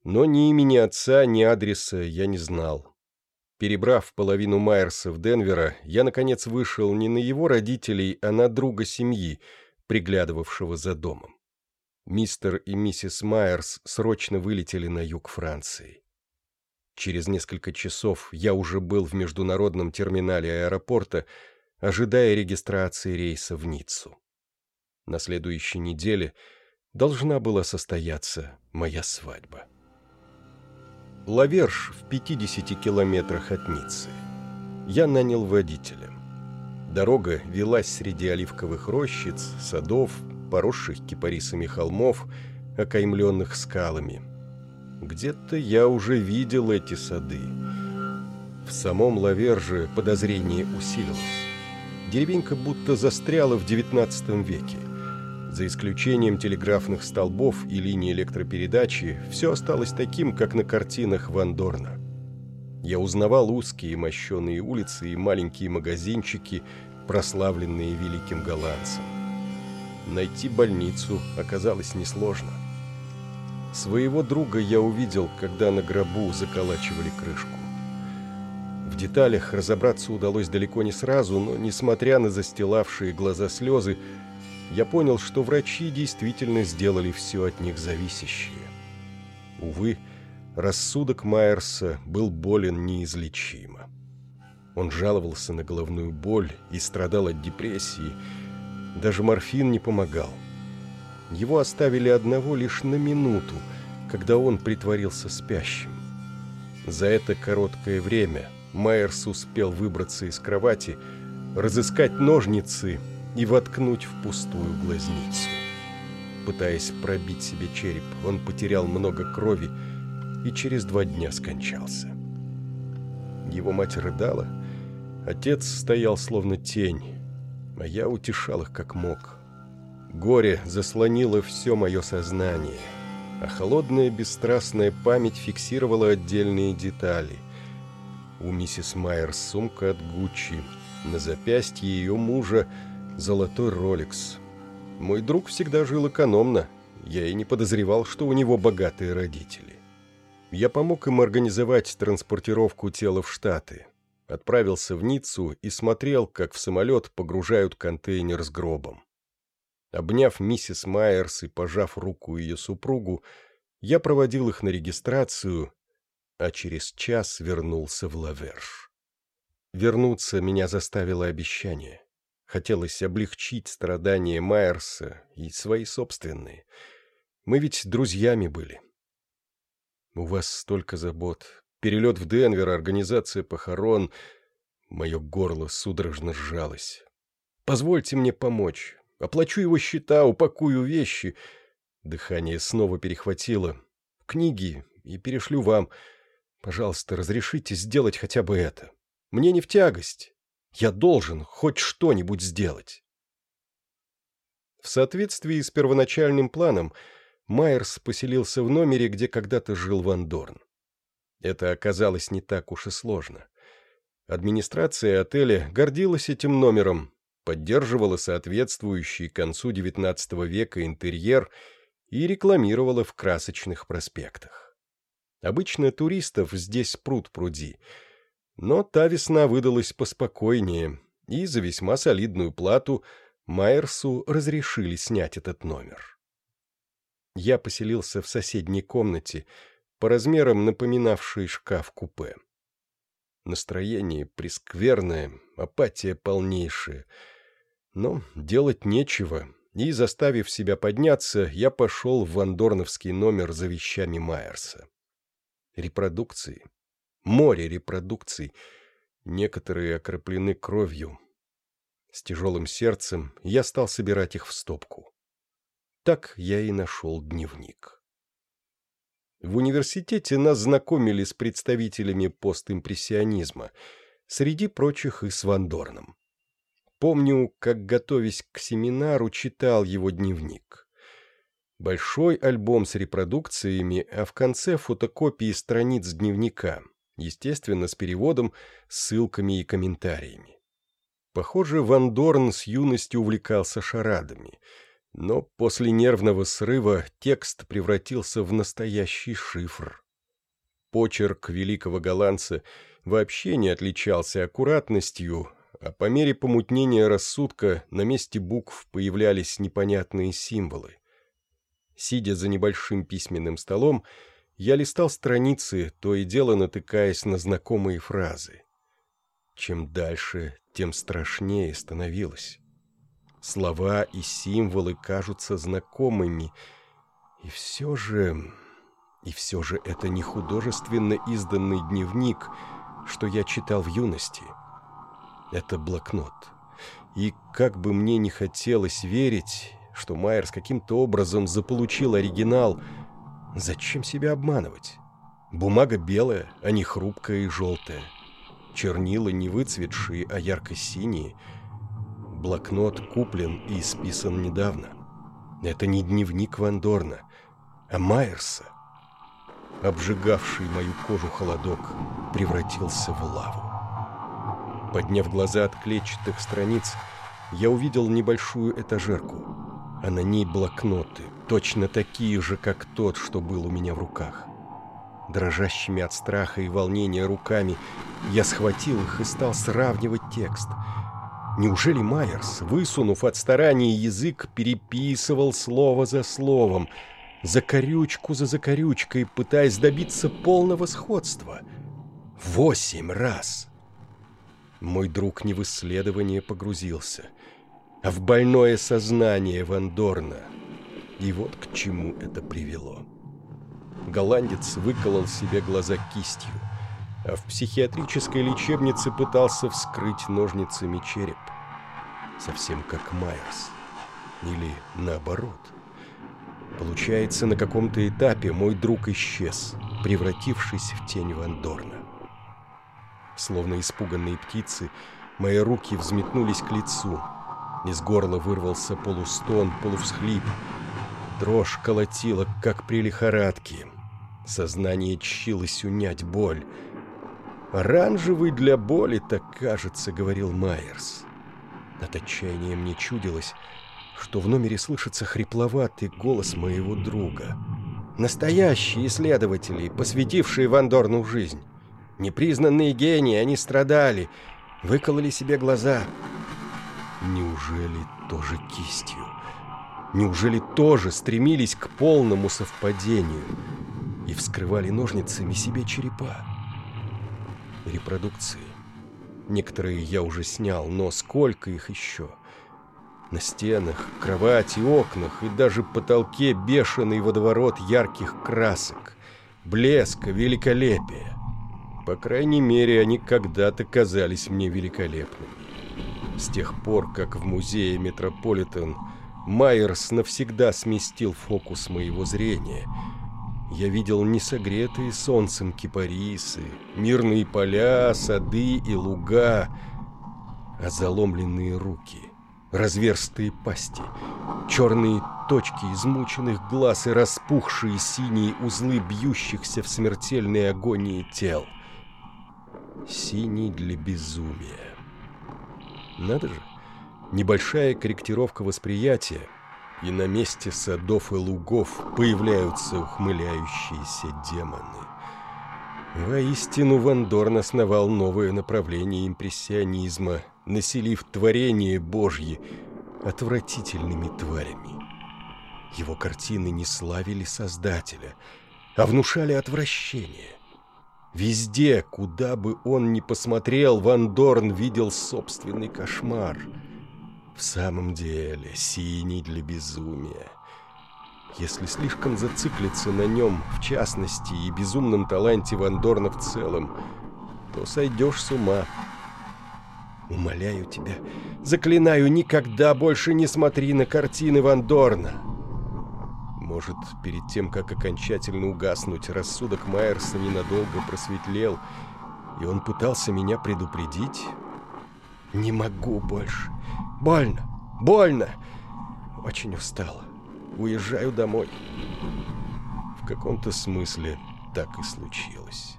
но ни имени отца, ни адреса я не знал. Перебрав половину Майерса в Денвера, я, наконец, вышел не на его родителей, а на друга семьи — приглядывавшего за домом. Мистер и миссис Майерс срочно вылетели на юг Франции. Через несколько часов я уже был в международном терминале аэропорта, ожидая регистрации рейса в Ниццу. На следующей неделе должна была состояться моя свадьба. Лаверш в 50 километрах от Ниццы. Я нанял водителя. Дорога велась среди оливковых рощиц, садов, поросших кипарисами холмов, окаймленных скалами. Где-то я уже видел эти сады. В самом Лаверже подозрение усилилось. Деревенька будто застряла в XIX веке. За исключением телеграфных столбов и линий электропередачи, все осталось таким, как на картинах Ван Дорна. Я узнавал узкие мощеные улицы и маленькие магазинчики, прославленные великим голландцем. Найти больницу оказалось несложно. Своего друга я увидел, когда на гробу заколачивали крышку. В деталях разобраться удалось далеко не сразу, но, несмотря на застилавшие глаза слезы, я понял, что врачи действительно сделали все от них зависящее. Увы, рассудок Майерса был болен неизлечимо. Он жаловался на головную боль и страдал от депрессии. Даже морфин не помогал. Его оставили одного лишь на минуту, когда он притворился спящим. За это короткое время Майерс успел выбраться из кровати, разыскать ножницы и воткнуть в пустую глазницу. Пытаясь пробить себе череп, он потерял много крови и через два дня скончался. Его мать рыдала, Отец стоял словно тень, а я утешал их как мог. Горе заслонило все мое сознание, а холодная бесстрастная память фиксировала отдельные детали. У миссис Майер сумка от Гуччи, на запястье ее мужа золотой роликс. Мой друг всегда жил экономно, я и не подозревал, что у него богатые родители. Я помог им организовать транспортировку тела в Штаты отправился в Ниццу и смотрел, как в самолет погружают контейнер с гробом. Обняв миссис Майерс и пожав руку ее супругу, я проводил их на регистрацию, а через час вернулся в Лаверш. Вернуться меня заставило обещание. Хотелось облегчить страдания Майерса и свои собственные. Мы ведь друзьями были. У вас столько забот, перелет в Денвер, организация похорон. Мое горло судорожно сжалось. Позвольте мне помочь. Оплачу его счета, упакую вещи. Дыхание снова перехватило. Книги и перешлю вам. Пожалуйста, разрешите сделать хотя бы это. Мне не в тягость. Я должен хоть что-нибудь сделать. В соответствии с первоначальным планом, Майерс поселился в номере, где когда-то жил Ван Дорн. Это оказалось не так уж и сложно. Администрация отеля гордилась этим номером, поддерживала соответствующий концу XIX века интерьер и рекламировала в красочных проспектах. Обычно туристов здесь пруд пруди, но та весна выдалась поспокойнее, и за весьма солидную плату Майерсу разрешили снять этот номер. Я поселился в соседней комнате, по размерам напоминавшей шкаф-купе. Настроение прескверное, апатия полнейшая. Но делать нечего, и, заставив себя подняться, я пошел в вандорновский номер за вещами Майерса. Репродукции. Море репродукций. Некоторые окроплены кровью. С тяжелым сердцем я стал собирать их в стопку. Так я и нашел дневник. В университете нас знакомили с представителями постимпрессионизма, среди прочих и с Вандорном. Помню, как, готовясь к семинару, читал его дневник. Большой альбом с репродукциями, а в конце фотокопии страниц дневника, естественно, с переводом, ссылками и комментариями. Похоже, Ван Дорн с юности увлекался шарадами — но после нервного срыва текст превратился в настоящий шифр. Почерк великого голландца вообще не отличался аккуратностью, а по мере помутнения рассудка на месте букв появлялись непонятные символы. Сидя за небольшим письменным столом, я листал страницы, то и дело натыкаясь на знакомые фразы. Чем дальше, тем страшнее становилось. Слова и символы кажутся знакомыми. И все же... И все же это не художественно изданный дневник, что я читал в юности. Это блокнот. И как бы мне не хотелось верить, что Майерс каким-то образом заполучил оригинал, зачем себя обманывать? Бумага белая, а не хрупкая и желтая. Чернила не выцветшие, а ярко-синие — Блокнот куплен и списан недавно. Это не дневник Вандорна, а Майерса. Обжигавший мою кожу холодок превратился в лаву. Подняв глаза от клетчатых страниц, я увидел небольшую этажерку, а на ней блокноты, точно такие же, как тот, что был у меня в руках. Дрожащими от страха и волнения руками я схватил их и стал сравнивать текст — Неужели Майерс, высунув от старания язык, переписывал слово за словом, закорючку за закорючкой, пытаясь добиться полного сходства? Восемь раз! Мой друг не в исследование погрузился, а в больное сознание Вандорна. И вот к чему это привело. Голландец выколол себе глаза кистью — а в психиатрической лечебнице пытался вскрыть ножницами череп. Совсем как Майерс. Или наоборот. Получается, на каком-то этапе мой друг исчез, превратившись в тень Вандорна. Словно испуганные птицы, мои руки взметнулись к лицу. Из горла вырвался полустон, полувсхлип. Дрожь колотила, как при лихорадке. Сознание чилось унять боль — «Оранжевый для боли, так кажется», — говорил Майерс. От отчаяния мне чудилось, что в номере слышится хрипловатый голос моего друга. Настоящие исследователи, посвятившие Вандорну жизнь. Непризнанные гении, они страдали, выкололи себе глаза. Неужели тоже кистью? Неужели тоже стремились к полному совпадению и вскрывали ножницами себе черепа? репродукции. Некоторые я уже снял, но сколько их еще? На стенах, кровати, окнах и даже потолке бешеный водоворот ярких красок, блеска, великолепия. По крайней мере, они когда-то казались мне великолепными. С тех пор, как в музее Метрополитен Майерс навсегда сместил фокус моего зрения, я видел несогретые солнцем кипарисы, мирные поля, сады и луга, а заломленные руки, разверстые пасти, черные точки измученных глаз и распухшие синие узлы бьющихся в смертельной агонии тел. Синий для безумия. Надо же, небольшая корректировка восприятия, и на месте садов и лугов появляются ухмыляющиеся демоны. Воистину Ван Дорн основал новое направление импрессионизма, населив творение Божье отвратительными тварями. Его картины не славили Создателя, а внушали отвращение. Везде, куда бы он ни посмотрел, Ван Дорн видел собственный кошмар. В самом деле, синий для безумия. Если слишком зациклиться на нем, в частности, и безумном таланте Ван Дорна в целом, то сойдешь с ума. Умоляю тебя, заклинаю, никогда больше не смотри на картины Ван Дорна. Может, перед тем, как окончательно угаснуть, рассудок Майерса ненадолго просветлел, и он пытался меня предупредить? Не могу больше. Больно, больно. Очень устала. Уезжаю домой. В каком-то смысле так и случилось.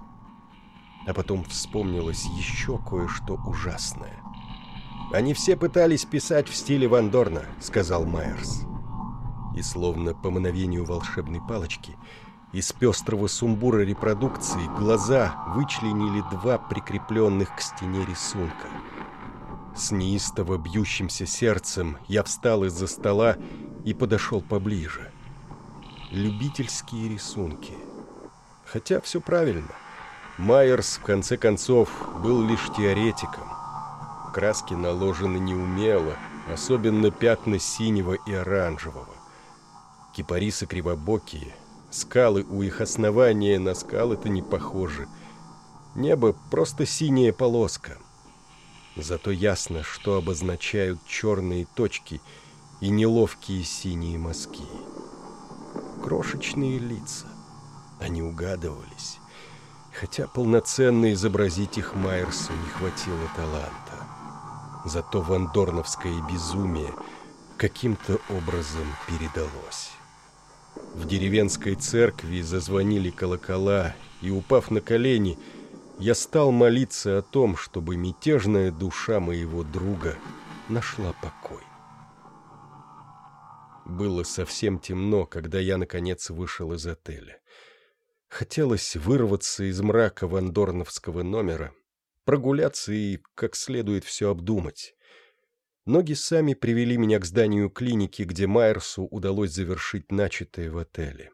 А потом вспомнилось еще кое-что ужасное. «Они все пытались писать в стиле Ван Дорна», — сказал Майерс и словно по мановению волшебной палочки из пестрого сумбура репродукции глаза вычленили два прикрепленных к стене рисунка. С неистово бьющимся сердцем я встал из-за стола и подошел поближе. Любительские рисунки. Хотя все правильно. Майерс, в конце концов, был лишь теоретиком. Краски наложены неумело, особенно пятна синего и оранжевого. Кипарисы кривобокие, скалы у их основания на скалы-то не похожи. Небо просто синяя полоска. Зато ясно, что обозначают черные точки и неловкие синие мазки. Крошечные лица. Они угадывались. Хотя полноценно изобразить их Майерсу не хватило таланта. Зато вандорновское безумие каким-то образом передалось. В деревенской церкви зазвонили колокола, и, упав на колени, я стал молиться о том, чтобы мятежная душа моего друга нашла покой. Было совсем темно, когда я, наконец, вышел из отеля. Хотелось вырваться из мрака вандорновского номера, прогуляться и как следует все обдумать. Ноги сами привели меня к зданию клиники, где Майерсу удалось завершить начатое в отеле.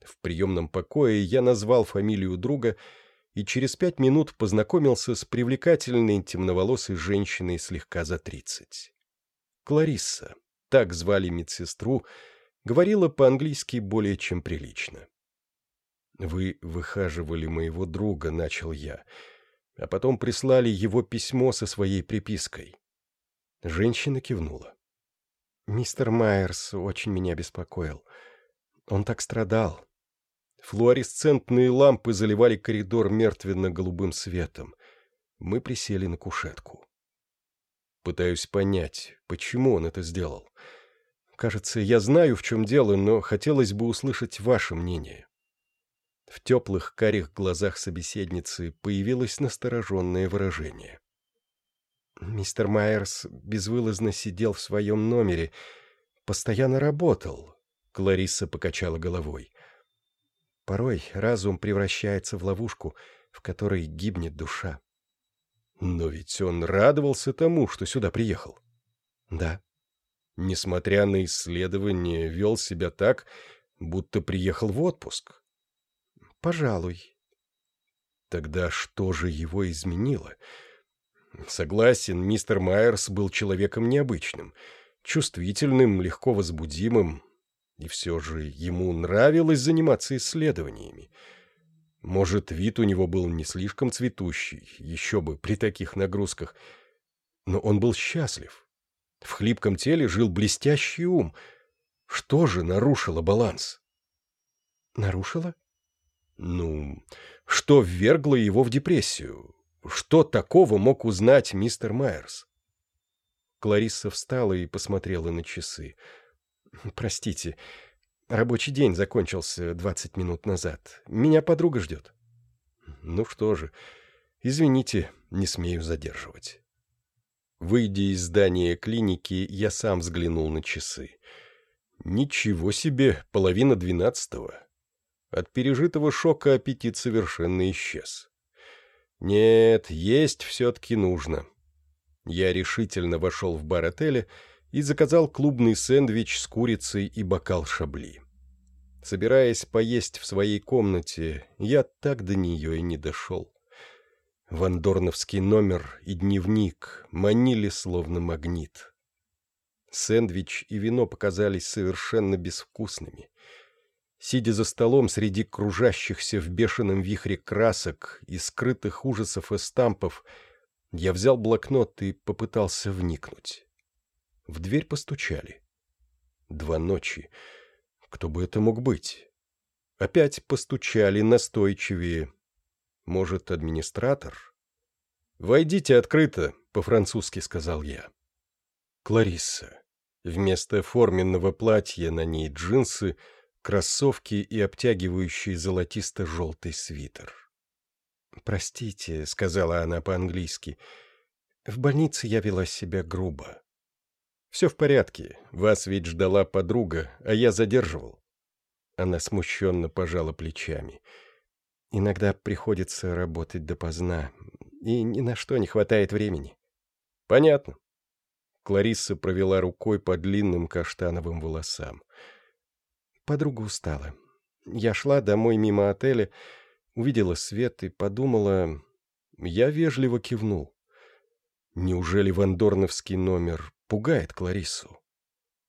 В приемном покое я назвал фамилию друга и через пять минут познакомился с привлекательной темноволосой женщиной слегка за тридцать. Кларисса, так звали медсестру, говорила по-английски более чем прилично. «Вы выхаживали моего друга», — начал я, а потом прислали его письмо со своей припиской. Женщина кивнула. «Мистер Майерс очень меня беспокоил. Он так страдал. Флуоресцентные лампы заливали коридор мертвенно-голубым светом. Мы присели на кушетку. Пытаюсь понять, почему он это сделал. Кажется, я знаю, в чем дело, но хотелось бы услышать ваше мнение». В теплых карих глазах собеседницы появилось настороженное выражение. Мистер Майерс безвылазно сидел в своем номере, постоянно работал. Клариса покачала головой. Порой разум превращается в ловушку, в которой гибнет душа. Но ведь он радовался тому, что сюда приехал. Да. Несмотря на исследование, вел себя так, будто приехал в отпуск. Пожалуй. Тогда что же его изменило? — Согласен, мистер Майерс был человеком необычным, чувствительным, легко возбудимым, и все же ему нравилось заниматься исследованиями. Может, вид у него был не слишком цветущий, еще бы при таких нагрузках. Но он был счастлив. В хлипком теле жил блестящий ум. Что же нарушило баланс? Нарушило? Ну, что ввергло его в депрессию? Что такого мог узнать мистер Майерс? Кларисса встала и посмотрела на часы. «Простите, рабочий день закончился двадцать минут назад. Меня подруга ждет». «Ну что же, извините, не смею задерживать». Выйдя из здания клиники, я сам взглянул на часы. Ничего себе, половина двенадцатого. От пережитого шока аппетит совершенно исчез. Нет, есть все-таки нужно. Я решительно вошел в бар отеля и заказал клубный сэндвич с курицей и бокал шабли. Собираясь поесть в своей комнате, я так до нее и не дошел. Вандорновский номер и дневник манили словно магнит. Сэндвич и вино показались совершенно безвкусными. Сидя за столом среди кружащихся в бешеном вихре красок и скрытых ужасов и стампов, я взял блокнот и попытался вникнуть. В дверь постучали. Два ночи. Кто бы это мог быть? Опять постучали настойчивее. Может, администратор? «Войдите открыто», — по-французски сказал я. Кларисса. Вместо форменного платья на ней джинсы — кроссовки и обтягивающий золотисто-желтый свитер. «Простите», — сказала она по-английски, — «в больнице я вела себя грубо». «Все в порядке, вас ведь ждала подруга, а я задерживал». Она смущенно пожала плечами. «Иногда приходится работать допоздна, и ни на что не хватает времени». «Понятно». Кларисса провела рукой по длинным каштановым волосам. Подруга устала. Я шла домой мимо отеля, увидела свет и подумала... Я вежливо кивнул. Неужели вандорновский номер пугает Клариссу?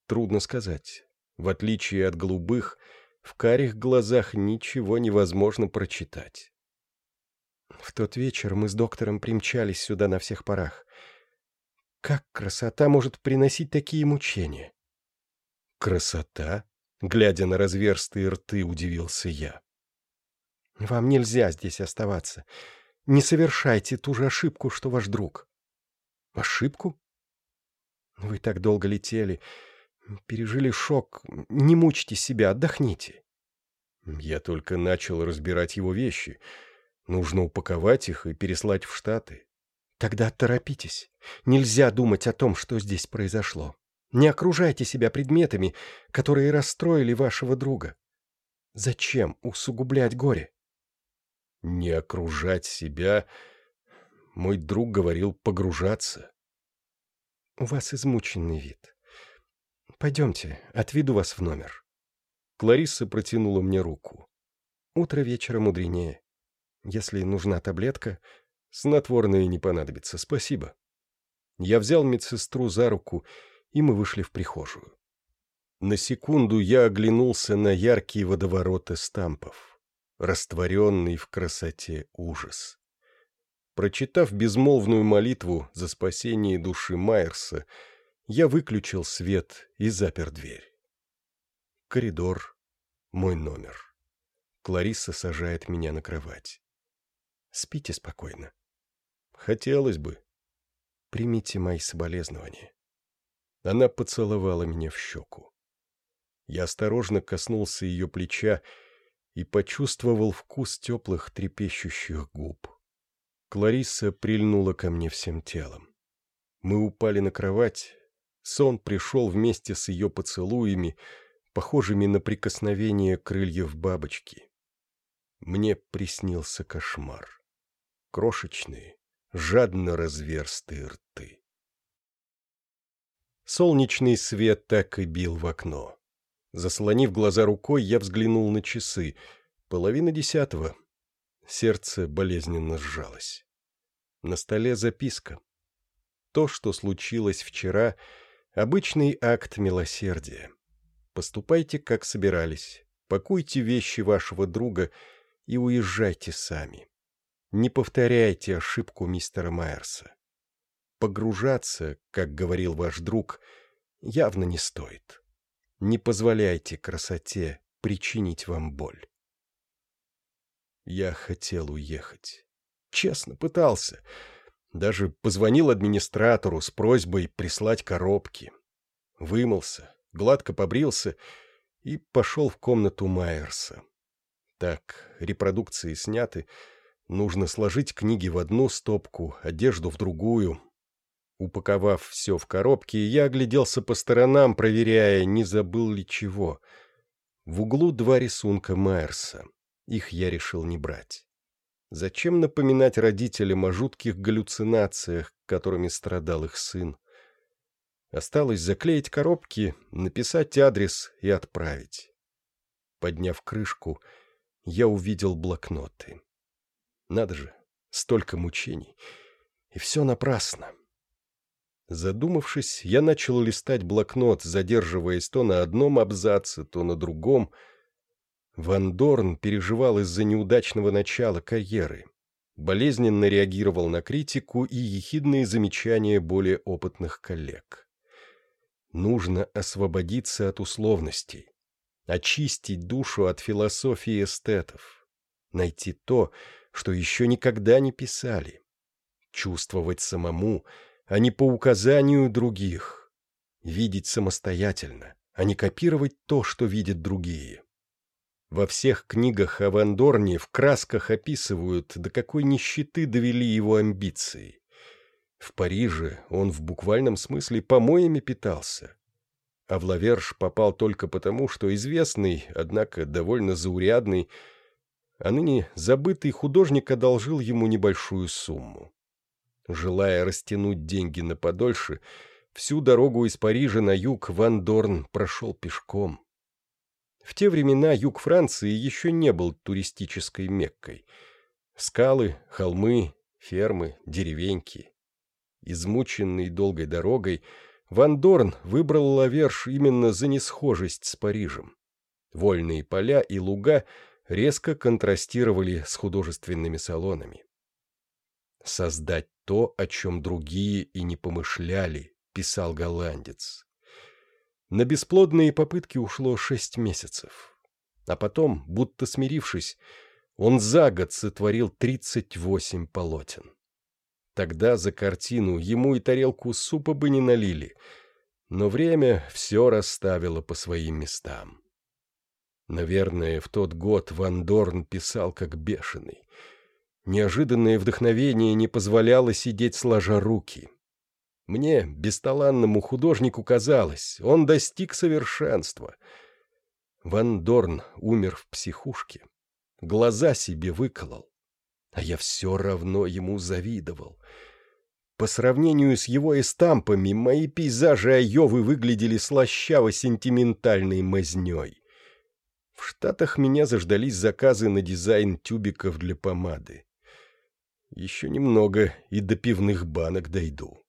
Трудно сказать. В отличие от голубых, в карих глазах ничего невозможно прочитать. В тот вечер мы с доктором примчались сюда на всех парах. Как красота может приносить такие мучения? Красота? Глядя на разверстые рты, удивился я. «Вам нельзя здесь оставаться. Не совершайте ту же ошибку, что ваш друг». «Ошибку?» «Вы так долго летели, пережили шок. Не мучьте себя, отдохните». Я только начал разбирать его вещи. Нужно упаковать их и переслать в Штаты. Тогда торопитесь. Нельзя думать о том, что здесь произошло. Не окружайте себя предметами, которые расстроили вашего друга. Зачем усугублять горе? Не окружать себя... Мой друг говорил погружаться. У вас измученный вид. Пойдемте, отведу вас в номер. Кларисса протянула мне руку. Утро вечера мудренее. Если нужна таблетка, снотворное не понадобится, спасибо. Я взял медсестру за руку и мы вышли в прихожую. На секунду я оглянулся на яркие водовороты стампов, растворенный в красоте ужас. Прочитав безмолвную молитву за спасение души Майерса, я выключил свет и запер дверь. Коридор, мой номер. Клариса сажает меня на кровать. Спите спокойно. Хотелось бы. Примите мои соболезнования. Она поцеловала меня в щеку. Я осторожно коснулся ее плеча и почувствовал вкус теплых трепещущих губ. Клариса прильнула ко мне всем телом. Мы упали на кровать. Сон пришел вместе с ее поцелуями, похожими на прикосновение крыльев бабочки. Мне приснился кошмар. Крошечные, жадно разверстые рты. Солнечный свет так и бил в окно. Заслонив глаза рукой, я взглянул на часы. Половина десятого. Сердце болезненно сжалось. На столе записка. То, что случилось вчера, обычный акт милосердия. Поступайте, как собирались. Пакуйте вещи вашего друга и уезжайте сами. Не повторяйте ошибку мистера Майерса. Погружаться, как говорил ваш друг, явно не стоит. Не позволяйте красоте причинить вам боль. Я хотел уехать. Честно пытался. Даже позвонил администратору с просьбой прислать коробки. Вымылся, гладко побрился и пошел в комнату Майерса. Так, репродукции сняты, нужно сложить книги в одну стопку, одежду в другую. Упаковав все в коробки, я огляделся по сторонам, проверяя, не забыл ли чего. В углу два рисунка Майерса. Их я решил не брать. Зачем напоминать родителям о жутких галлюцинациях, которыми страдал их сын? Осталось заклеить коробки, написать адрес и отправить. Подняв крышку, я увидел блокноты. Надо же, столько мучений. И все напрасно. Задумавшись, я начал листать блокнот, задерживаясь то на одном абзаце, то на другом. Ван Дорн переживал из-за неудачного начала карьеры. Болезненно реагировал на критику и ехидные замечания более опытных коллег. Нужно освободиться от условностей очистить душу от философии эстетов, найти то, что еще никогда не писали, чувствовать самому, а не по указанию других, видеть самостоятельно, а не копировать то, что видят другие. Во всех книгах о Вандорне в красках описывают, до какой нищеты довели его амбиции. В Париже он в буквальном смысле помоями питался, а в Лаверш попал только потому, что известный, однако довольно заурядный, а ныне забытый художник одолжил ему небольшую сумму. Желая растянуть деньги на подольше, всю дорогу из Парижа на юг Ван Дорн прошел пешком. В те времена юг Франции еще не был туристической меккой. Скалы, холмы, фермы, деревеньки. Измученный долгой дорогой, Ван Дорн выбрал Лаверш именно за несхожесть с Парижем. Вольные поля и луга резко контрастировали с художественными салонами. «Создать то, о чем другие и не помышляли», — писал голландец. На бесплодные попытки ушло шесть месяцев. А потом, будто смирившись, он за год сотворил тридцать восемь полотен. Тогда за картину ему и тарелку супа бы не налили, но время все расставило по своим местам. Наверное, в тот год Ван Дорн писал как бешеный. Неожиданное вдохновение не позволяло сидеть сложа руки. Мне, бесталанному художнику, казалось, он достиг совершенства. Ван Дорн умер в психушке. Глаза себе выколол а я все равно ему завидовал. По сравнению с его эстампами, мои пейзажи Айовы выглядели слащаво-сентиментальной мазней. В Штатах меня заждались заказы на дизайн тюбиков для помады. Еще немного, и до пивных банок дойду.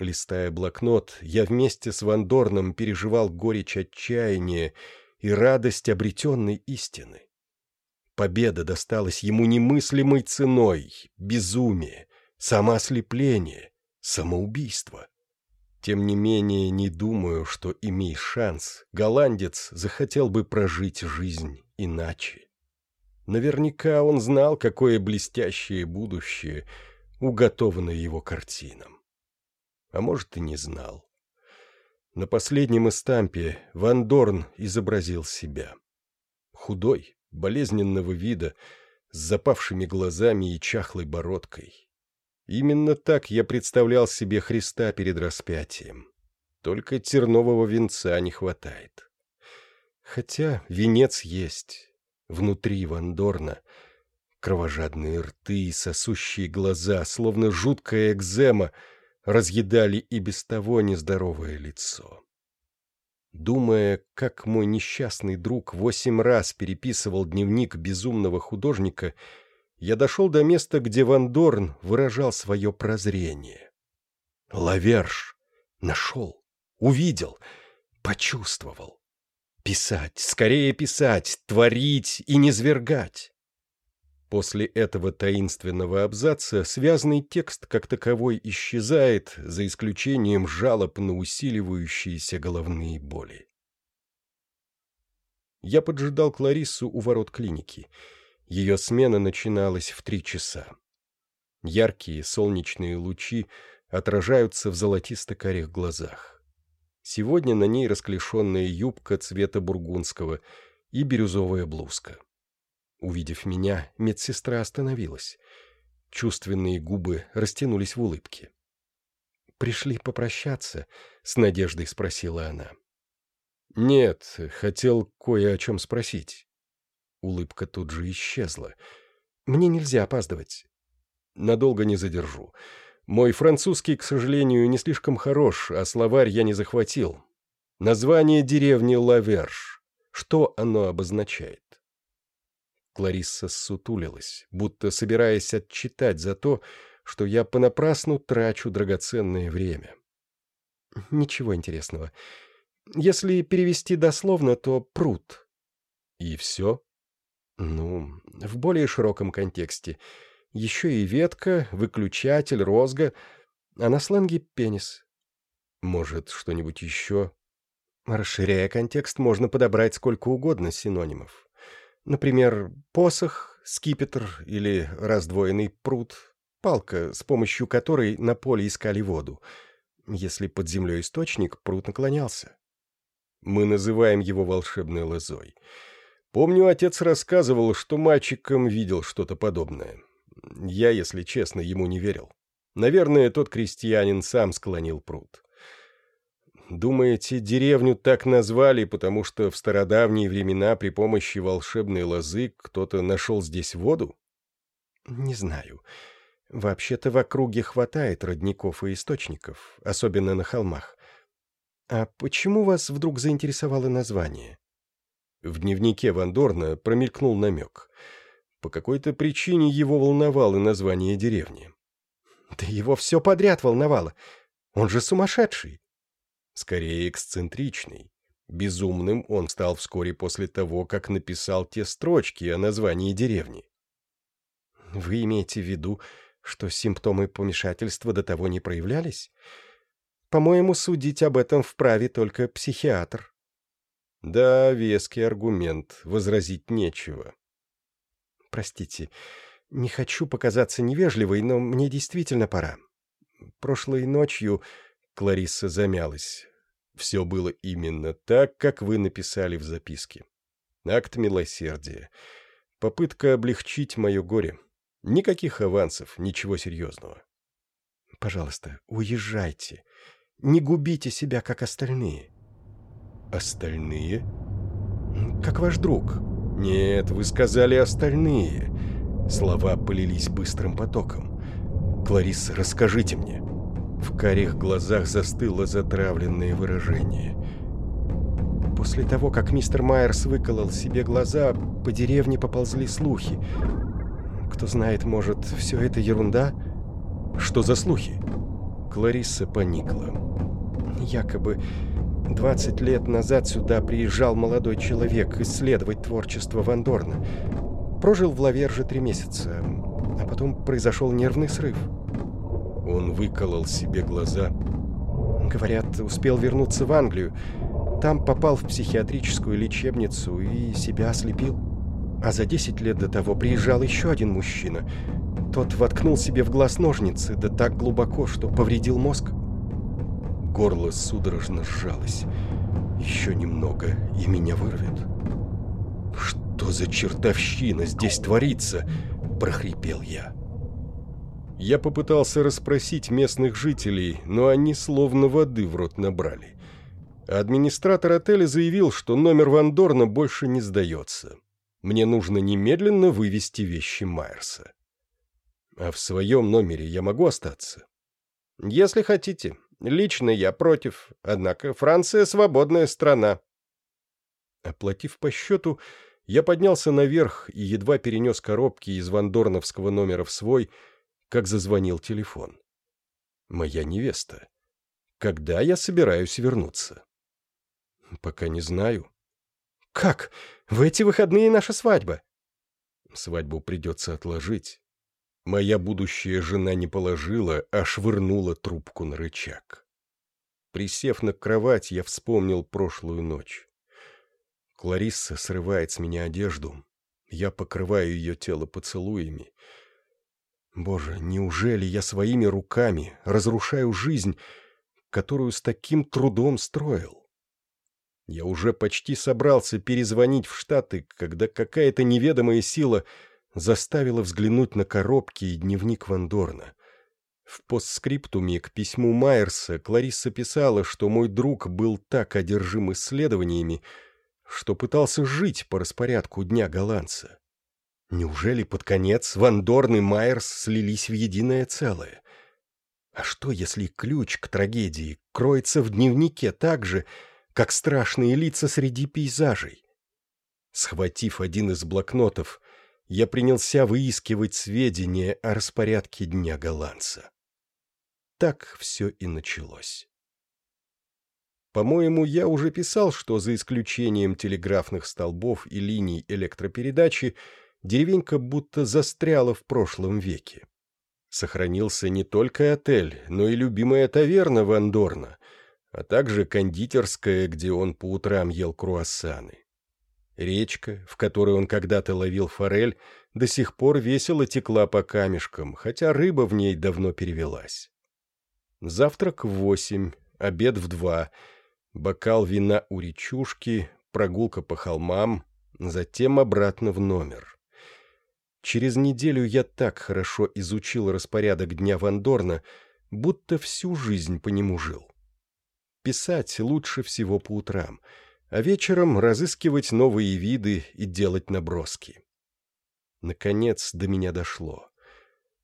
Листая блокнот, я вместе с Вандорном переживал горечь отчаяния и радость обретенной истины. Победа досталась ему немыслимой ценой, безумие, самоослепление, самоубийство. Тем не менее, не думаю, что, имей шанс, голландец захотел бы прожить жизнь иначе. Наверняка он знал, какое блестящее будущее уготовано его картинам. А может, и не знал. На последнем эстампе Ван Дорн изобразил себя. Худой, болезненного вида, с запавшими глазами и чахлой бородкой. Именно так я представлял себе Христа перед распятием. Только тернового венца не хватает. Хотя венец есть. Внутри Вандорна кровожадные рты и сосущие глаза, словно жуткая экзема, разъедали и без того нездоровое лицо. Думая, как мой несчастный друг восемь раз переписывал дневник безумного художника, я дошел до места, где Ван Дорн выражал свое прозрение. Лаверш нашел, увидел, почувствовал. Писать, скорее писать, творить и не свергать. После этого таинственного абзаца связанный текст как таковой исчезает, за исключением жалоб на усиливающиеся головные боли. Я поджидал Клариссу у ворот клиники. Ее смена начиналась в три часа. Яркие солнечные лучи отражаются в золотисто-карих глазах. Сегодня на ней расклешенная юбка цвета бургундского и бирюзовая блузка. Увидев меня, медсестра остановилась. Чувственные губы растянулись в улыбке. «Пришли попрощаться?» — с надеждой спросила она. «Нет, хотел кое о чем спросить». Улыбка тут же исчезла. «Мне нельзя опаздывать». «Надолго не задержу. Мой французский, к сожалению, не слишком хорош, а словарь я не захватил. Название деревни Лаверш. Что оно обозначает?» Кларисса сутулилась, будто собираясь отчитать за то, что я понапрасну трачу драгоценное время. «Ничего интересного. Если перевести дословно, то пруд». «И все?» «Ну, в более широком контексте. Еще и ветка, выключатель, розга, а на сленге пенис». «Может, что-нибудь еще?» Расширяя контекст, можно подобрать сколько угодно синонимов. Например, посох, скипетр или раздвоенный пруд, палка, с помощью которой на поле искали воду. Если под землей источник, пруд наклонялся. Мы называем его волшебной лозой. Помню, отец рассказывал, что мальчиком видел что-то подобное. Я, если честно, ему не верил. Наверное, тот крестьянин сам склонил пруд. Думаете, деревню так назвали, потому что в стародавние времена при помощи волшебной лозы кто-то нашел здесь воду? Не знаю. Вообще-то в округе хватает родников и источников, особенно на холмах. А почему вас вдруг заинтересовало название? В дневнике Вандорна промелькнул намек. По какой-то причине его волновало название деревни. Да его все подряд волновало. Он же сумасшедший скорее эксцентричный. Безумным он стал вскоре после того, как написал те строчки о названии деревни. Вы имеете в виду, что симптомы помешательства до того не проявлялись? По-моему, судить об этом вправе только психиатр. Да, веский аргумент, возразить нечего. Простите, не хочу показаться невежливой, но мне действительно пора. Прошлой ночью Кларисса замялась. Все было именно так, как вы написали в записке. Акт милосердия. Попытка облегчить мое горе. Никаких авансов, ничего серьезного. Пожалуйста, уезжайте. Не губите себя, как остальные. Остальные? Как ваш друг. Нет, вы сказали остальные. Слова полились быстрым потоком. Кларисса, расскажите мне. В карих глазах застыло затравленное выражение. После того, как мистер Майерс выколол себе глаза, по деревне поползли слухи. Кто знает, может, все это ерунда? Что за слухи? Кларисса поникла. Якобы 20 лет назад сюда приезжал молодой человек исследовать творчество Вандорна. Прожил в Лаверже три месяца, а потом произошел нервный срыв. Он выколол себе глаза. Говорят, успел вернуться в Англию. Там попал в психиатрическую лечебницу и себя ослепил. А за 10 лет до того приезжал еще один мужчина. Тот воткнул себе в глаз ножницы, да так глубоко, что повредил мозг. Горло судорожно сжалось. Еще немного, и меня вырвет. «Что за чертовщина здесь творится?» – прохрипел я. Я попытался расспросить местных жителей, но они словно воды в рот набрали. Администратор отеля заявил, что номер Вандорна больше не сдается. Мне нужно немедленно вывести вещи Майерса. А в своем номере я могу остаться? Если хотите. Лично я против. Однако Франция свободная страна. Оплатив по счету, я поднялся наверх и едва перенес коробки из вандорновского номера в свой, как зазвонил телефон. Моя невеста. Когда я собираюсь вернуться? Пока не знаю. Как? В эти выходные наша свадьба? Свадьбу придется отложить. Моя будущая жена не положила, а швырнула трубку на рычаг. Присев на кровать, я вспомнил прошлую ночь. Кларисса срывает с меня одежду. Я покрываю ее тело поцелуями. Боже, неужели я своими руками разрушаю жизнь, которую с таким трудом строил? Я уже почти собрался перезвонить в Штаты, когда какая-то неведомая сила заставила взглянуть на коробки и дневник Вандорна. В постскриптуме к письму Майерса Кларисса писала, что мой друг был так одержим исследованиями, что пытался жить по распорядку Дня голландца. Неужели под конец Вандорн и Майерс слились в единое целое? А что, если ключ к трагедии кроется в дневнике так же, как страшные лица среди пейзажей? Схватив один из блокнотов, я принялся выискивать сведения о распорядке Дня голландца. Так все и началось. По-моему, я уже писал, что за исключением телеграфных столбов и линий электропередачи деревенька будто застряла в прошлом веке. Сохранился не только отель, но и любимая таверна Вандорна, а также кондитерская, где он по утрам ел круассаны. Речка, в которой он когда-то ловил форель, до сих пор весело текла по камешкам, хотя рыба в ней давно перевелась. Завтрак в восемь, обед в два, бокал вина у речушки, прогулка по холмам, затем обратно в номер. Через неделю я так хорошо изучил распорядок дня Вандорна, будто всю жизнь по нему жил. Писать лучше всего по утрам, а вечером разыскивать новые виды и делать наброски. Наконец до меня дошло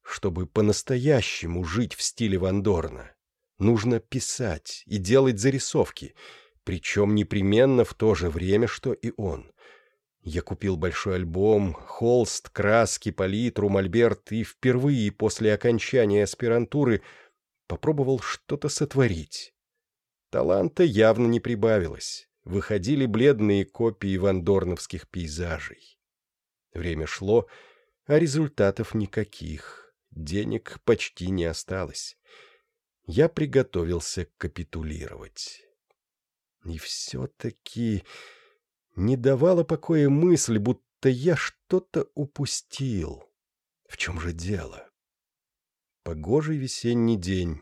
чтобы по-настоящему жить в стиле Вандорна. Нужно писать и делать зарисовки, причем непременно в то же время, что и он. Я купил большой альбом, холст, краски, палитру, мольберт и впервые после окончания аспирантуры попробовал что-то сотворить. Таланта явно не прибавилось. Выходили бледные копии вандорновских пейзажей. Время шло, а результатов никаких денег почти не осталось. Я приготовился капитулировать. И все-таки не давала покоя мысль, будто я что-то упустил. В чем же дело? Погожий весенний день.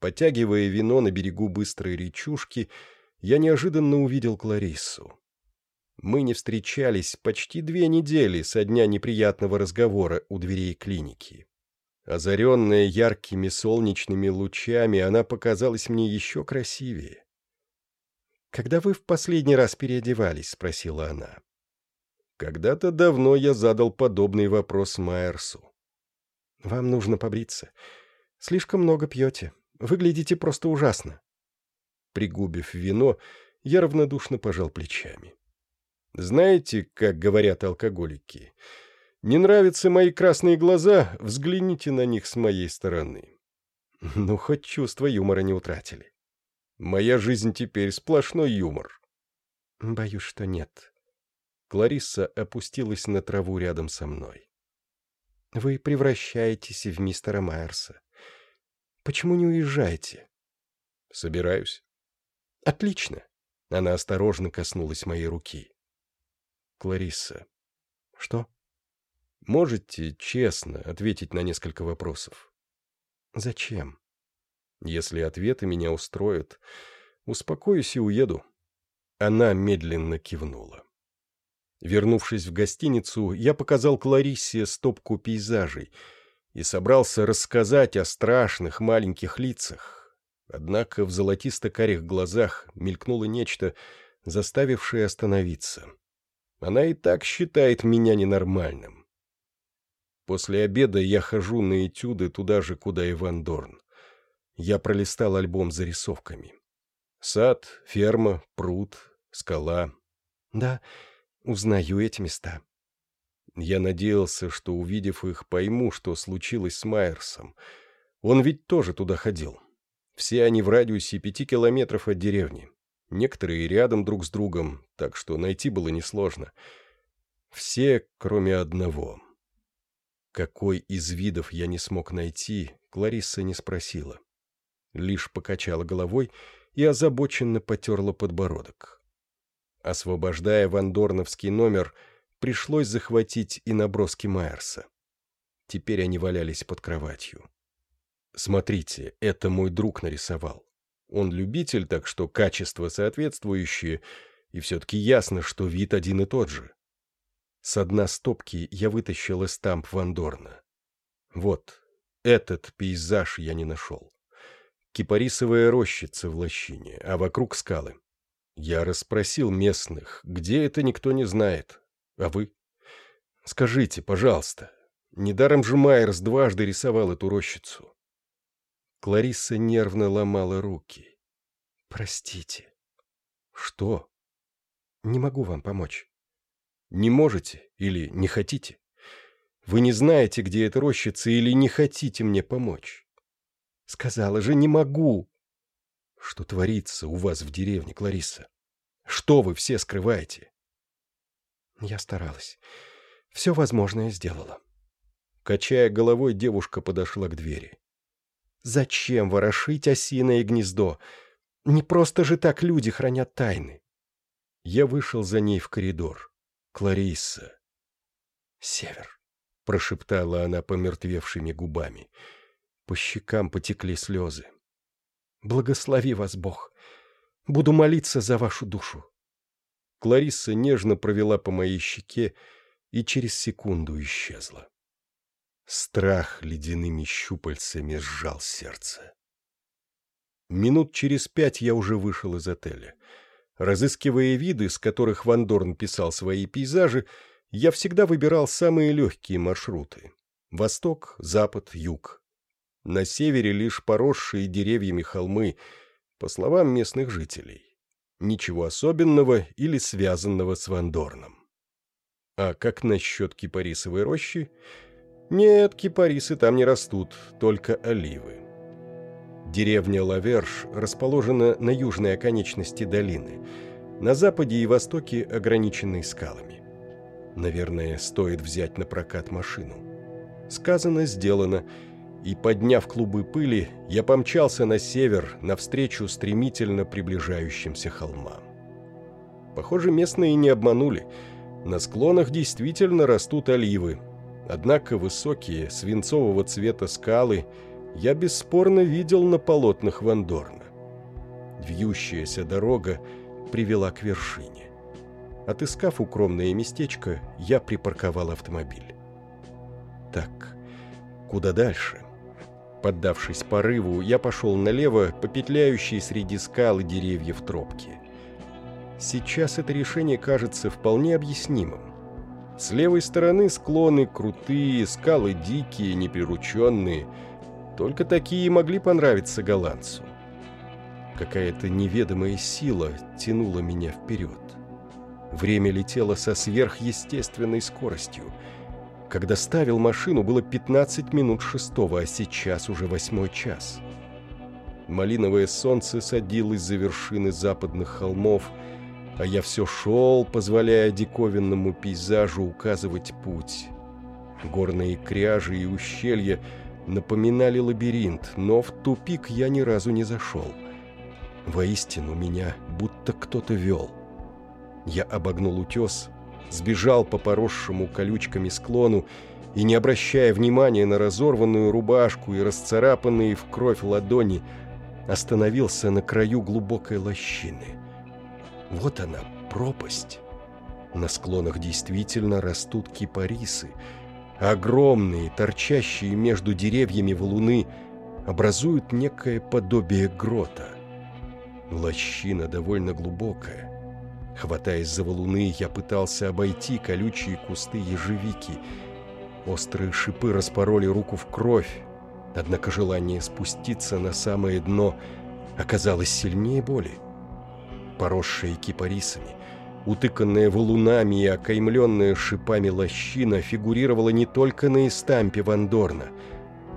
Потягивая вино на берегу быстрой речушки, я неожиданно увидел Клариссу. Мы не встречались почти две недели со дня неприятного разговора у дверей клиники. Озаренная яркими солнечными лучами, она показалась мне еще красивее. «Когда вы в последний раз переодевались?» — спросила она. Когда-то давно я задал подобный вопрос Майерсу. «Вам нужно побриться. Слишком много пьете. Выглядите просто ужасно». Пригубив вино, я равнодушно пожал плечами. «Знаете, как говорят алкоголики?» Не нравятся мои красные глаза, взгляните на них с моей стороны. Ну, хоть чувство юмора не утратили. Моя жизнь теперь сплошной юмор. Боюсь, что нет. Кларисса опустилась на траву рядом со мной. Вы превращаетесь в мистера Майерса. Почему не уезжаете? Собираюсь. Отлично. Она осторожно коснулась моей руки. Кларисса. Что? Можете честно ответить на несколько вопросов? Зачем? Если ответы меня устроят, успокоюсь и уеду. Она медленно кивнула. Вернувшись в гостиницу, я показал Клариссе стопку пейзажей и собрался рассказать о страшных маленьких лицах. Однако в золотисто-карих глазах мелькнуло нечто, заставившее остановиться. Она и так считает меня ненормальным. После обеда я хожу на этюды туда же, куда и Ван Дорн. Я пролистал альбом с зарисовками. Сад, ферма, пруд, скала. Да, узнаю эти места. Я надеялся, что, увидев их, пойму, что случилось с Майерсом. Он ведь тоже туда ходил. Все они в радиусе пяти километров от деревни. Некоторые рядом друг с другом, так что найти было несложно. Все, кроме одного — Какой из видов я не смог найти, Кларисса не спросила. Лишь покачала головой и озабоченно потерла подбородок. Освобождая вандорновский номер, пришлось захватить и наброски Майерса. Теперь они валялись под кроватью. Смотрите, это мой друг нарисовал. Он любитель, так что качество соответствующее, и все-таки ясно, что вид один и тот же. С дна стопки я вытащил эстамп Вандорна. Вот, этот пейзаж я не нашел. Кипарисовая рощица в лощине, а вокруг скалы. Я расспросил местных, где это никто не знает. А вы? Скажите, пожалуйста, недаром же Майерс дважды рисовал эту рощицу. Кларисса нервно ломала руки. «Простите». «Что?» «Не могу вам помочь». «Не можете или не хотите? Вы не знаете, где эта рощица, или не хотите мне помочь?» «Сказала же, не могу». «Что творится у вас в деревне, Кларисса? Что вы все скрываете?» Я старалась. Все возможное сделала. Качая головой, девушка подошла к двери. Зачем ворошить осиное гнездо? Не просто же так люди хранят тайны. Я вышел за ней в коридор. Кларисса. Север, прошептала она помертвевшими губами. По щекам потекли слезы. Благослови вас, Бог. Буду молиться за вашу душу. Кларисса нежно провела по моей щеке и через секунду исчезла. Страх ледяными щупальцами сжал сердце. Минут через пять я уже вышел из отеля. Разыскивая виды, с которых Ван Дорн писал свои пейзажи, я всегда выбирал самые легкие маршруты. Восток, запад, юг. На севере лишь поросшие деревьями холмы, по словам местных жителей. Ничего особенного или связанного с Вандорном. А как насчет кипарисовой рощи? Нет, кипарисы там не растут, только оливы. Деревня Лаверш расположена на южной оконечности долины, на западе и востоке ограниченной скалами. Наверное, стоит взять на прокат машину. Сказано, сделано, и, подняв клубы пыли, я помчался на север навстречу стремительно приближающимся холмам. Похоже, местные не обманули. На склонах действительно растут оливы, Однако высокие, свинцового цвета скалы я бесспорно видел на полотнах Вандорна. Вьющаяся дорога привела к вершине. Отыскав укромное местечко, я припарковал автомобиль. Так, куда дальше? Поддавшись порыву, я пошел налево по петляющей среди скал и деревьев тропке. Сейчас это решение кажется вполне объяснимым. С левой стороны склоны крутые, скалы дикие, неприрученные. Только такие могли понравиться голландцу. Какая-то неведомая сила тянула меня вперед. Время летело со сверхъестественной скоростью. Когда ставил машину, было 15 минут шестого, а сейчас уже восьмой час. Малиновое солнце садилось за вершины западных холмов, а я все шел, позволяя диковинному пейзажу указывать путь. Горные кряжи и ущелья напоминали лабиринт, но в тупик я ни разу не зашел. Воистину меня будто кто-то вел. Я обогнул утес, сбежал по поросшему колючками склону и, не обращая внимания на разорванную рубашку и расцарапанные в кровь ладони, остановился на краю глубокой лощины. Вот она, пропасть. На склонах действительно растут кипарисы. Огромные, торчащие между деревьями валуны, образуют некое подобие грота. Лощина довольно глубокая. Хватаясь за валуны, я пытался обойти колючие кусты ежевики. Острые шипы распороли руку в кровь, однако желание спуститься на самое дно оказалось сильнее боли поросшая кипарисами. Утыканная валунами и окаймленная шипами лощина фигурировала не только на эстампе Вандорна,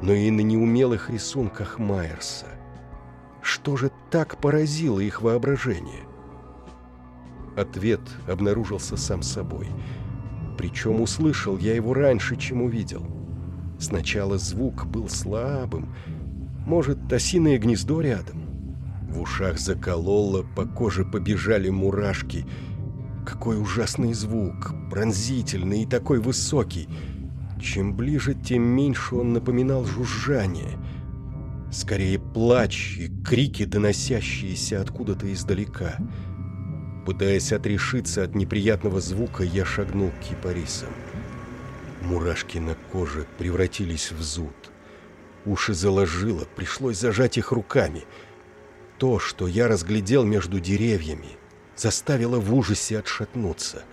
но и на неумелых рисунках Майерса. Что же так поразило их воображение? Ответ обнаружился сам собой. Причем услышал я его раньше, чем увидел. Сначала звук был слабым. Может, осиное гнездо рядом? В ушах закололо, по коже побежали мурашки. Какой ужасный звук, пронзительный и такой высокий. Чем ближе, тем меньше он напоминал жужжание. Скорее плач и крики, доносящиеся откуда-то издалека. Пытаясь отрешиться от неприятного звука, я шагнул к кипарисам. Мурашки на коже превратились в зуд. Уши заложило, пришлось зажать их руками. То, что я разглядел между деревьями, заставило в ужасе отшатнуться.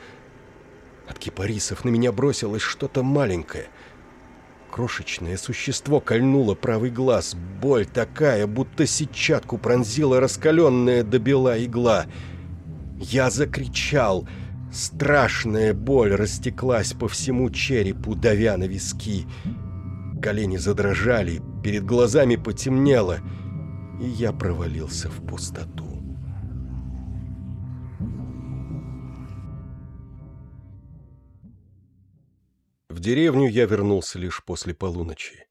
От кипарисов на меня бросилось что-то маленькое. Крошечное существо кольнуло правый глаз. Боль такая, будто сетчатку пронзила раскаленная до бела игла. Я закричал — Страшная боль растеклась по всему черепу, давя на виски. Колени задрожали, перед глазами потемнело, и я провалился в пустоту. В деревню я вернулся лишь после полуночи.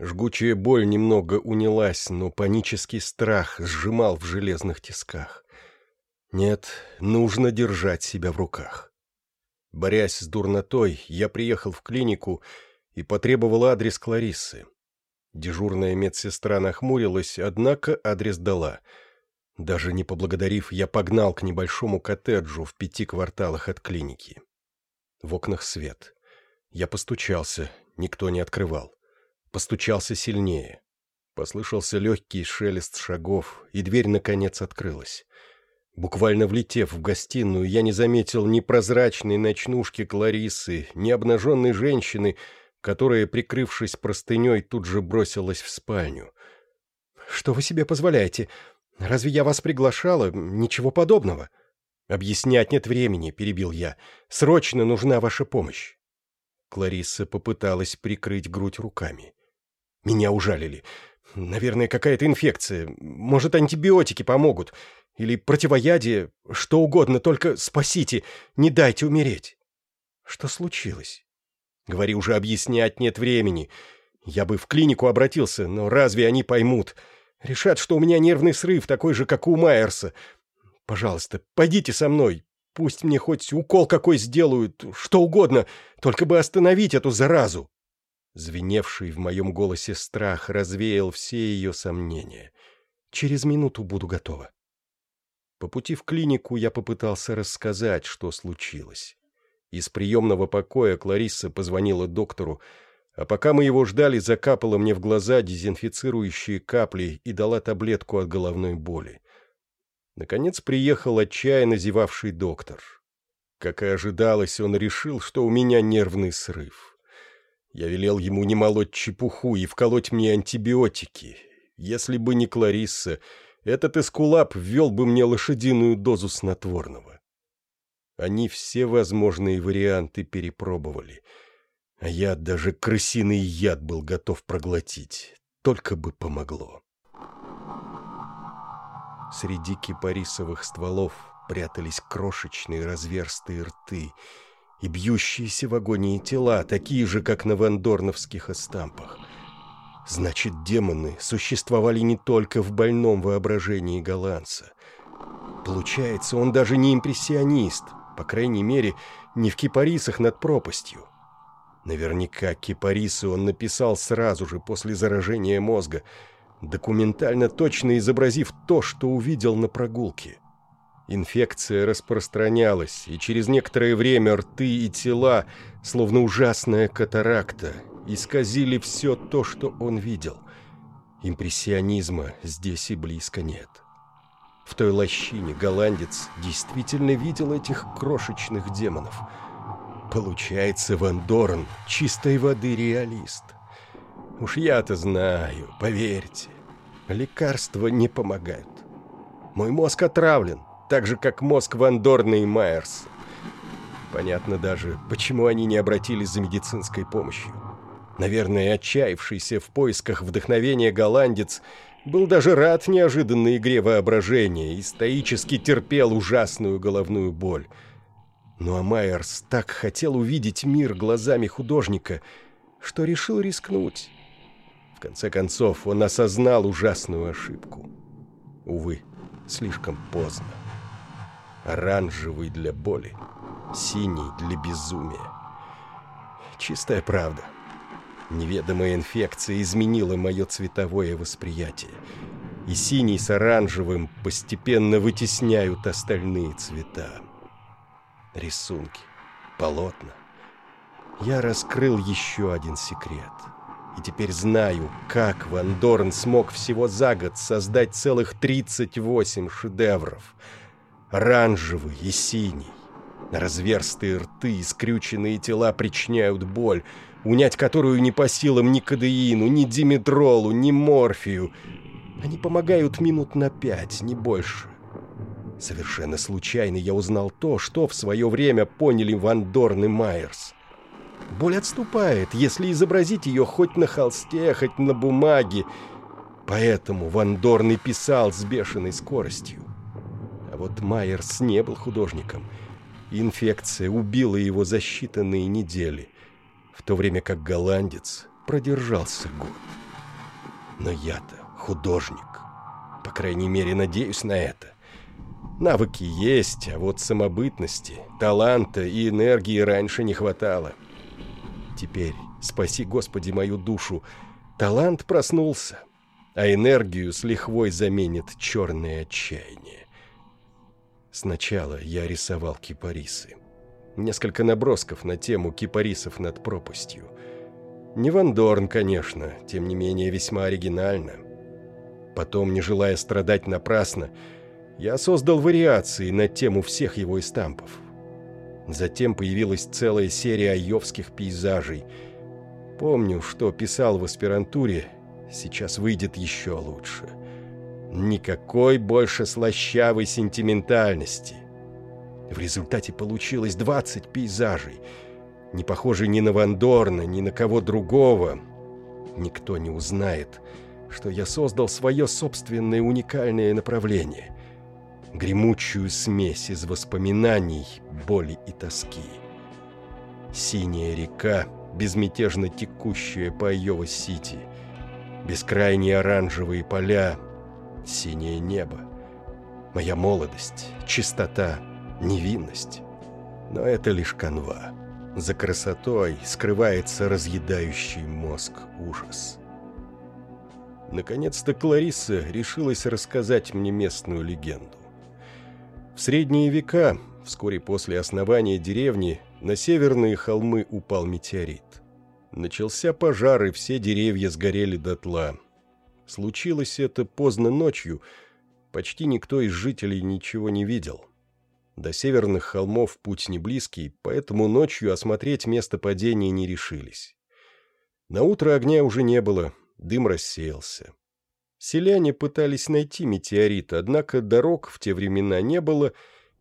Жгучая боль немного унялась, но панический страх сжимал в железных тисках. Нет, нужно держать себя в руках. Борясь с дурнотой, я приехал в клинику и потребовал адрес Клариссы. Дежурная медсестра нахмурилась, однако адрес дала. Даже не поблагодарив, я погнал к небольшому коттеджу в пяти кварталах от клиники. В окнах свет. Я постучался, никто не открывал. Постучался сильнее. Послышался легкий шелест шагов, и дверь, наконец, открылась. Буквально влетев в гостиную, я не заметил ни прозрачной ночнушки Кларисы, ни обнаженной женщины, которая, прикрывшись простыней, тут же бросилась в спальню. «Что вы себе позволяете? Разве я вас приглашала? Ничего подобного». «Объяснять нет времени», — перебил я. «Срочно нужна ваша помощь». Клариса попыталась прикрыть грудь руками. «Меня ужалили. Наверное, какая-то инфекция. Может, антибиотики помогут. Или противоядие, что угодно, только спасите, не дайте умереть. Что случилось? Говори уже, объяснять нет времени. Я бы в клинику обратился, но разве они поймут? Решат, что у меня нервный срыв, такой же, как у Майерса. Пожалуйста, пойдите со мной. Пусть мне хоть укол какой сделают, что угодно, только бы остановить эту заразу. Звеневший в моем голосе страх развеял все ее сомнения. Через минуту буду готова. По пути в клинику я попытался рассказать, что случилось. Из приемного покоя Кларисса позвонила доктору, а пока мы его ждали, закапала мне в глаза дезинфицирующие капли и дала таблетку от головной боли. Наконец приехал отчаянно зевавший доктор. Как и ожидалось, он решил, что у меня нервный срыв. Я велел ему не молоть чепуху и вколоть мне антибиотики. Если бы не Кларисса, этот эскулап ввел бы мне лошадиную дозу снотворного. Они все возможные варианты перепробовали, а я даже крысиный яд был готов проглотить, только бы помогло. Среди кипарисовых стволов прятались крошечные разверстые рты и бьющиеся в агонии тела, такие же, как на вандорновских эстампах — Значит, демоны существовали не только в больном воображении голландца. Получается, он даже не импрессионист, по крайней мере, не в кипарисах над пропастью. Наверняка кипарисы он написал сразу же после заражения мозга, документально точно изобразив то, что увидел на прогулке. Инфекция распространялась, и через некоторое время рты и тела, словно ужасная катаракта, исказили все то, что он видел. Импрессионизма здесь и близко нет. В той лощине голландец действительно видел этих крошечных демонов. Получается, Ван Дорн чистой воды реалист. Уж я-то знаю, поверьте. Лекарства не помогают. Мой мозг отравлен, так же, как мозг Ван Дорна и Майерса. Понятно даже, почему они не обратились за медицинской помощью. Наверное, отчаявшийся в поисках вдохновения голландец был даже рад неожиданной игре воображения и стоически терпел ужасную головную боль. Ну а Майерс так хотел увидеть мир глазами художника, что решил рискнуть. В конце концов, он осознал ужасную ошибку. Увы, слишком поздно. Оранжевый для боли, синий для безумия. Чистая правда. Неведомая инфекция изменила мое цветовое восприятие, и синий с оранжевым постепенно вытесняют остальные цвета. Рисунки, полотна. Я раскрыл еще один секрет. И теперь знаю, как Ван Дорн смог всего за год создать целых 38 шедевров. Оранжевый и синий. Разверстые рты и скрюченные тела причиняют боль, унять которую не по силам ни кадеину, ни диметролу, ни морфию. Они помогают минут на пять, не больше. Совершенно случайно я узнал то, что в свое время поняли Ван Дорн и Майерс. Боль отступает, если изобразить ее хоть на холсте, хоть на бумаге. Поэтому Ван Дорн и писал с бешеной скоростью. А вот Майерс не был художником. Инфекция убила его за считанные недели, в то время как голландец продержался год. Но я-то художник. По крайней мере, надеюсь на это. Навыки есть, а вот самобытности, таланта и энергии раньше не хватало. Теперь, спаси Господи мою душу, талант проснулся, а энергию с лихвой заменит черное отчаяние. Сначала я рисовал кипарисы. Несколько набросков на тему кипарисов над пропастью. Не Вандорн, конечно, тем не менее весьма оригинально. Потом, не желая страдать напрасно, я создал вариации на тему всех его эстампов. Затем появилась целая серия айовских пейзажей. Помню, что писал в аспирантуре, сейчас выйдет еще лучше. Никакой больше слащавой сентиментальности. В результате получилось 20 пейзажей, не похожие ни на Вандорна, ни на кого другого. Никто не узнает, что я создал свое собственное уникальное направление гремучую смесь из воспоминаний, боли и тоски. Синяя река, безмятежно текущая по Айова-Сити, бескрайние оранжевые поля, синее небо, моя молодость, чистота, невинность. Но это лишь канва. За красотой скрывается разъедающий мозг ужас. Наконец-то Кларисса решилась рассказать мне местную легенду. В средние века, вскоре после основания деревни, на северные холмы упал метеорит. Начался пожар, и все деревья сгорели дотла. Случилось это поздно ночью, почти никто из жителей ничего не видел. До северных холмов путь не близкий, поэтому ночью осмотреть место падения не решились. На утро огня уже не было, дым рассеялся. Селяне пытались найти метеорит, однако дорог в те времена не было,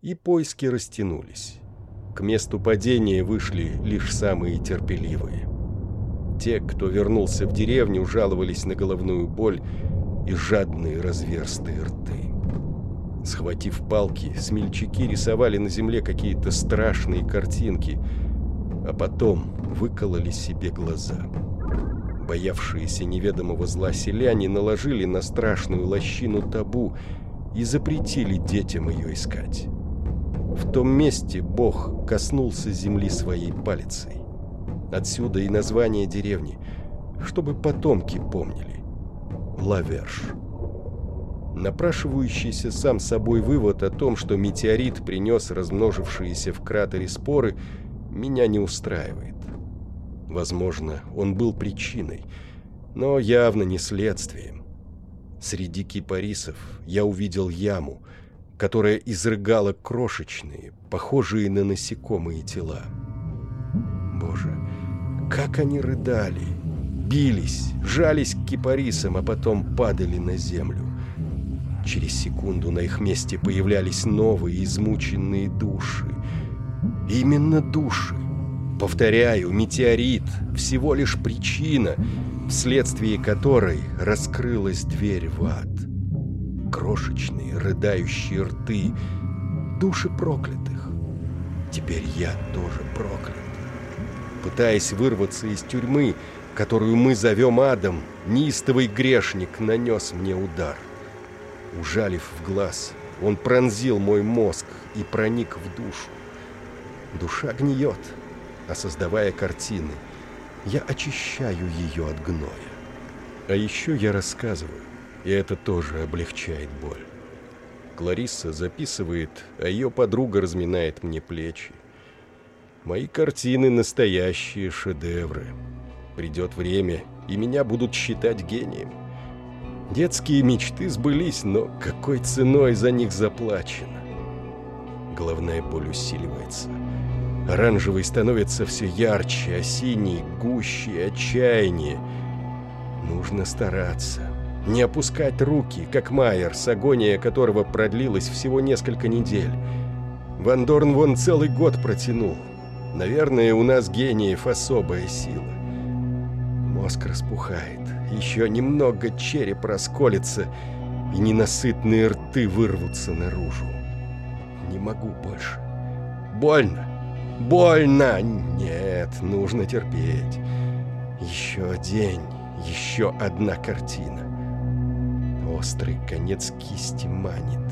и поиски растянулись. К месту падения вышли лишь самые терпеливые. Те, кто вернулся в деревню, жаловались на головную боль и жадные разверстые рты. Схватив палки, смельчаки рисовали на земле какие-то страшные картинки, а потом выкололи себе глаза. Боявшиеся неведомого зла селяне наложили на страшную лощину табу и запретили детям ее искать. В том месте Бог коснулся земли своей палицей. Отсюда и название деревни, чтобы потомки помнили. Лаверш. Напрашивающийся сам собой вывод о том, что метеорит принес размножившиеся в кратере споры, меня не устраивает. Возможно, он был причиной, но явно не следствием. Среди кипарисов я увидел яму, которая изрыгала крошечные, похожие на насекомые тела. Боже, как они рыдали, бились, жались к кипарисам, а потом падали на землю. Через секунду на их месте появлялись новые измученные души. Именно души, Повторяю, метеорит – всего лишь причина, вследствие которой раскрылась дверь в ад. Крошечные, рыдающие рты – души проклятых. Теперь я тоже проклят. Пытаясь вырваться из тюрьмы, которую мы зовем адом, неистовый грешник нанес мне удар. Ужалив в глаз, он пронзил мой мозг и проник в душу. Душа гниет, а создавая картины, я очищаю ее от гноя. А еще я рассказываю, и это тоже облегчает боль. Кларисса записывает, а ее подруга разминает мне плечи. Мои картины — настоящие шедевры. Придет время, и меня будут считать гением. Детские мечты сбылись, но какой ценой за них заплачено? Головная боль усиливается. Оранжевый становится все ярче, а синий — гуще отчаяние. Нужно стараться. Не опускать руки, как Майер, с агония которого продлилась всего несколько недель. Ван Дорн вон целый год протянул. Наверное, у нас гениев особая сила. Мозг распухает. Еще немного череп расколется, и ненасытные рты вырвутся наружу. Не могу больше. Больно. Больно. Нет, нужно терпеть. Еще день, еще одна картина. Острый конец кисти манит,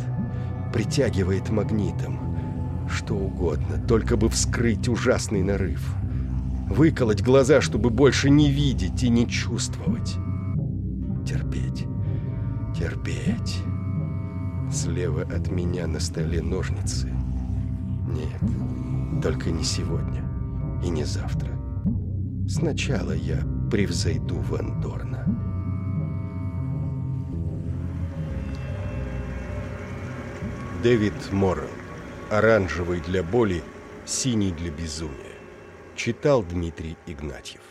притягивает магнитом. Что угодно, только бы вскрыть ужасный нарыв. Выколоть глаза, чтобы больше не видеть и не чувствовать. Терпеть, терпеть. Слева от меня на столе ножницы. Нет, только не сегодня и не завтра. Сначала я превзойду Ван Дорна. Дэвид Моррелл. Оранжевый для боли, синий для безумия. Читал Дмитрий Игнатьев.